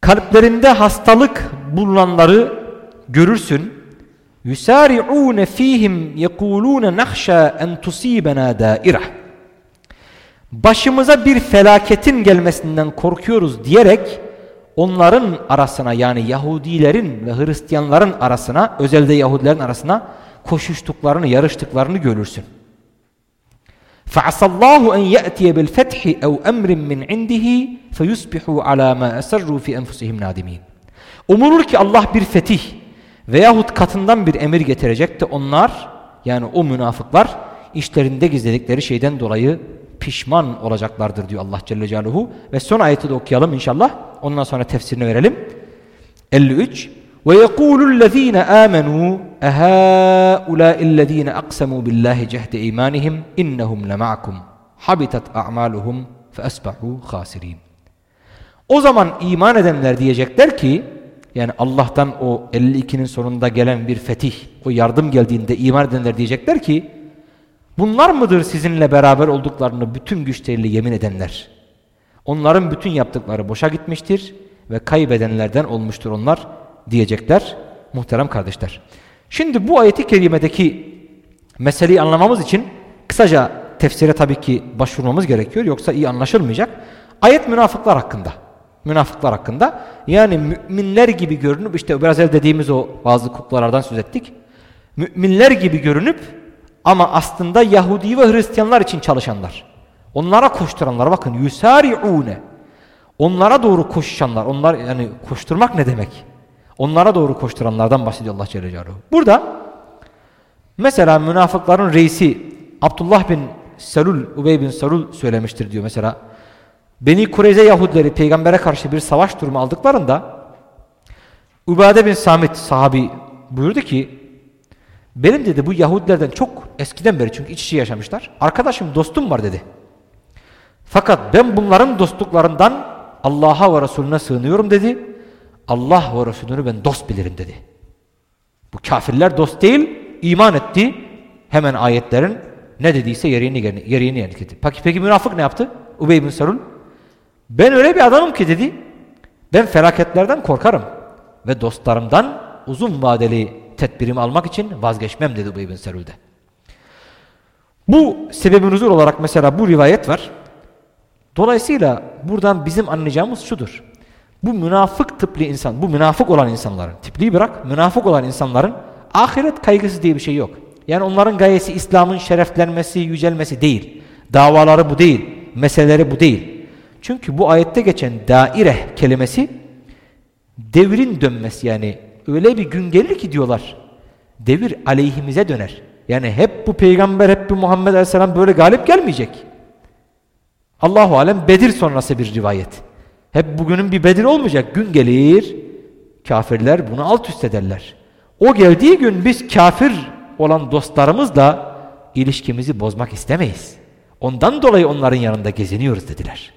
Kalplerinde hastalık bulunanları görürsün. يُسَارِعُونَ ف۪يهِمْ يَقُولُونَ نَخْشَى اَنْ تُصِيبَنَا دَائِرَةً Başımıza bir felaketin gelmesinden korkuyoruz diyerek onların arasına yani Yahudilerin ve Hristiyanların arasına özelde Yahudilerin arasına koşuştuklarını, yarıştıklarını görürsün. فَعَسَ اللّٰهُ اَنْ يَأْتِيَ بِالْفَتْحِ اَوْ اَمْرٍ مِّنْ عِنْدِهِ فَيُسْبِحُوا عَلَى مَا أَسَرُّوا فِي أَنْفُسِهِمْ نَادِمِينَ Umulur ki Allah bir fetih veyahut katından bir emir getirecek de onlar yani o münafıklar işlerinde gizledikleri şeyden dolayı pişman olacaklardır diyor Allah Celle Celaluhu. Ve son ayeti de okuyalım inşallah. Ondan sonra tefsirini verelim. 53 ve yekulü'llezîne âmenû ehâulâ'illezîne aksemû billâhi cehde imanihim innehum lema'akum habitat a'maluhum fe esbahû khâsirîn. O zaman iman edenler diyecekler ki yani Allah'tan o 52'nin sonunda gelen bir fetih, o yardım geldiğinde iman edenler diyecekler ki Bunlar mıdır sizinle beraber olduklarını bütün güçleriyle yemin edenler? Onların bütün yaptıkları boşa gitmiştir ve kaybedenlerden olmuştur onlar diyecekler muhterem kardeşler. Şimdi bu ayeti kerimedeki meseleyi anlamamız için kısaca tefsire tabii ki başvurmamız gerekiyor yoksa iyi anlaşılmayacak. Ayet münafıklar hakkında. Münafıklar hakkında yani müminler gibi görünüp işte biraz evvel dediğimiz o bazı kuklardan söz ettik. Müminler gibi görünüp ama aslında Yahudi ve Hristiyanlar için çalışanlar. Onlara koşturanlar bakın yusari'une. Onlara doğru koşuşanlar. Onlar yani koşturmak ne demek? Onlara doğru koşturanlardan bahsediyor Allah Celle Celaluhu. Burada mesela münafıkların reisi Abdullah bin Selul, Ubey bin Selul söylemiştir diyor mesela. Beni Kureyze Yahudileri peygambere karşı bir savaş durumu aldıklarında Ubade bin Samit sahabi buyurdu ki benim dedi bu Yahudilerden çok eskiden beri çünkü iç içe yaşamışlar. Arkadaşım dostum var dedi. Fakat ben bunların dostluklarından Allah'a ve Resulüne sığınıyorum dedi. Allah ve Resulünü ben dost bilirim dedi. Bu kafirler dost değil, iman etti. Hemen ayetlerin ne dediyse yerini yerini yerine getirdi. Peki, peki münafık ne yaptı? Ubey bin Salul. Ben öyle bir adamım ki dedi. Ben felaketlerden korkarım. Ve dostlarımdan uzun vadeli tedbirimi almak için vazgeçmem dedi Ubey bin Salul'de. Bu sebebin huzur olarak mesela bu rivayet var. Dolayısıyla buradan bizim anlayacağımız şudur. Bu münafık tıplı insan, bu münafık olan insanların, tipliği bırak, münafık olan insanların ahiret kaygısı diye bir şey yok. Yani onların gayesi İslam'ın şereflenmesi, yücelmesi değil. Davaları bu değil, meseleleri bu değil. Çünkü bu ayette geçen daire kelimesi devrin dönmesi yani öyle bir gün gelir ki diyorlar devir aleyhimize döner. Yani hep bu peygamber, hep bu Muhammed Aleyhisselam böyle galip gelmeyecek. Allahu alem Bedir sonrası bir rivayet. Hep bugünün bir Bedir olmayacak. Gün gelir kafirler bunu alt üst ederler. O geldiği gün biz kafir olan dostlarımızla ilişkimizi bozmak istemeyiz. Ondan dolayı onların yanında geziniyoruz dediler.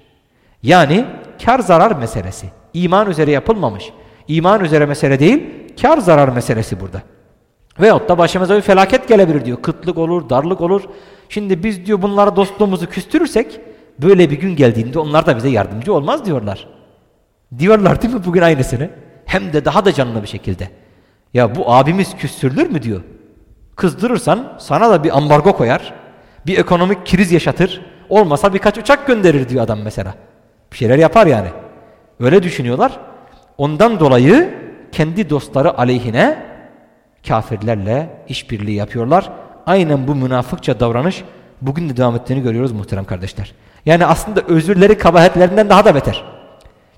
Yani kar zarar meselesi. İman üzere yapılmamış. İman üzere mesele değil, kar zarar meselesi burada. Veyahut da başımıza bir felaket gelebilir diyor. Kıtlık olur, darlık olur. Şimdi biz diyor bunlara dostluğumuzu küstürürsek böyle bir gün geldiğinde onlar da bize yardımcı olmaz diyorlar. Diyorlar değil mi bugün aynısını? Hem de daha da canlı bir şekilde. Ya bu abimiz küstürülür mü diyor. Kızdırırsan sana da bir ambargo koyar. Bir ekonomik kriz yaşatır. Olmasa birkaç uçak gönderir diyor adam mesela. Bir şeyler yapar yani. Öyle düşünüyorlar. Ondan dolayı kendi dostları aleyhine kafirlerle işbirliği yapıyorlar. Aynen bu münafıkça davranış bugün de devam ettiğini görüyoruz muhterem kardeşler. Yani aslında özürleri kabahatlerinden daha da beter.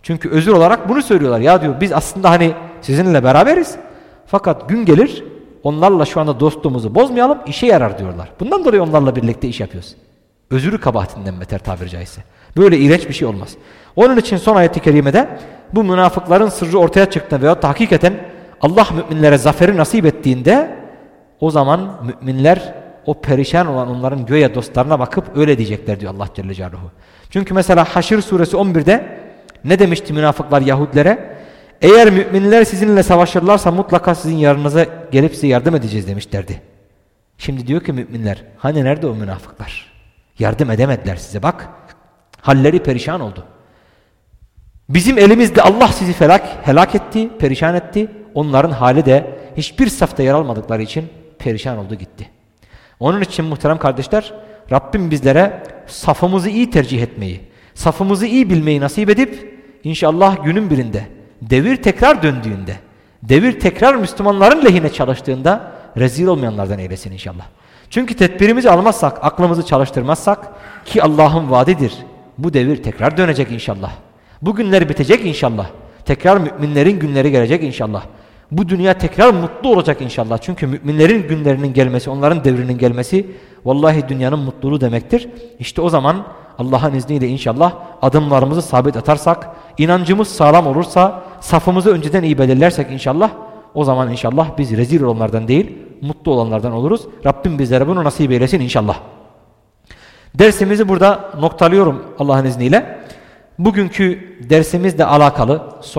Çünkü özür olarak bunu söylüyorlar. Ya diyor biz aslında hani sizinle beraberiz. Fakat gün gelir onlarla şu anda dostluğumuzu bozmayalım işe yarar diyorlar. Bundan dolayı onlarla birlikte iş yapıyoruz. Özürü kabahatinden beter tabiri caizse. Böyle iğrenç bir şey olmaz. Onun için son ayeti kerimede bu münafıkların sırrı ortaya çıktığında veyahut da hakikaten Allah müminlere zaferi nasip ettiğinde o zaman müminler o perişan olan onların göğe dostlarına bakıp öyle diyecekler diyor Allah Celle Celaluhu. Çünkü mesela Haşr suresi 11'de ne demişti münafıklar Yahudilere? Eğer müminler sizinle savaşırlarsa mutlaka sizin yanınıza gelip size yardım edeceğiz demişlerdi. Şimdi diyor ki müminler hani nerede o münafıklar? Yardım edemediler size bak. Halleri perişan oldu. Bizim elimizde Allah sizi felak, helak etti, perişan etti. Onların hali de hiçbir safta yer almadıkları için perişan oldu gitti. Onun için muhterem kardeşler Rabbim bizlere safımızı iyi tercih etmeyi, safımızı iyi bilmeyi nasip edip inşallah günün birinde devir tekrar döndüğünde, devir tekrar Müslümanların lehine çalıştığında rezil olmayanlardan eylesin inşallah. Çünkü tedbirimizi almazsak, aklımızı çalıştırmazsak ki Allah'ın vaadidir. Bu devir tekrar dönecek inşallah. Bu günler bitecek inşallah. Tekrar müminlerin günleri gelecek inşallah. Bu dünya tekrar mutlu olacak inşallah. Çünkü müminlerin günlerinin gelmesi, onların devrinin gelmesi vallahi dünyanın mutluluğu demektir. İşte o zaman Allah'ın izniyle inşallah adımlarımızı sabit atarsak, inancımız sağlam olursa, safımızı önceden iyi belirlersek inşallah o zaman inşallah biz rezil olanlardan değil, mutlu olanlardan oluruz. Rabbim bizlere bunu nasip eylesin inşallah. Dersimizi burada noktalıyorum Allah'ın izniyle. Bugünkü dersimizle alakalı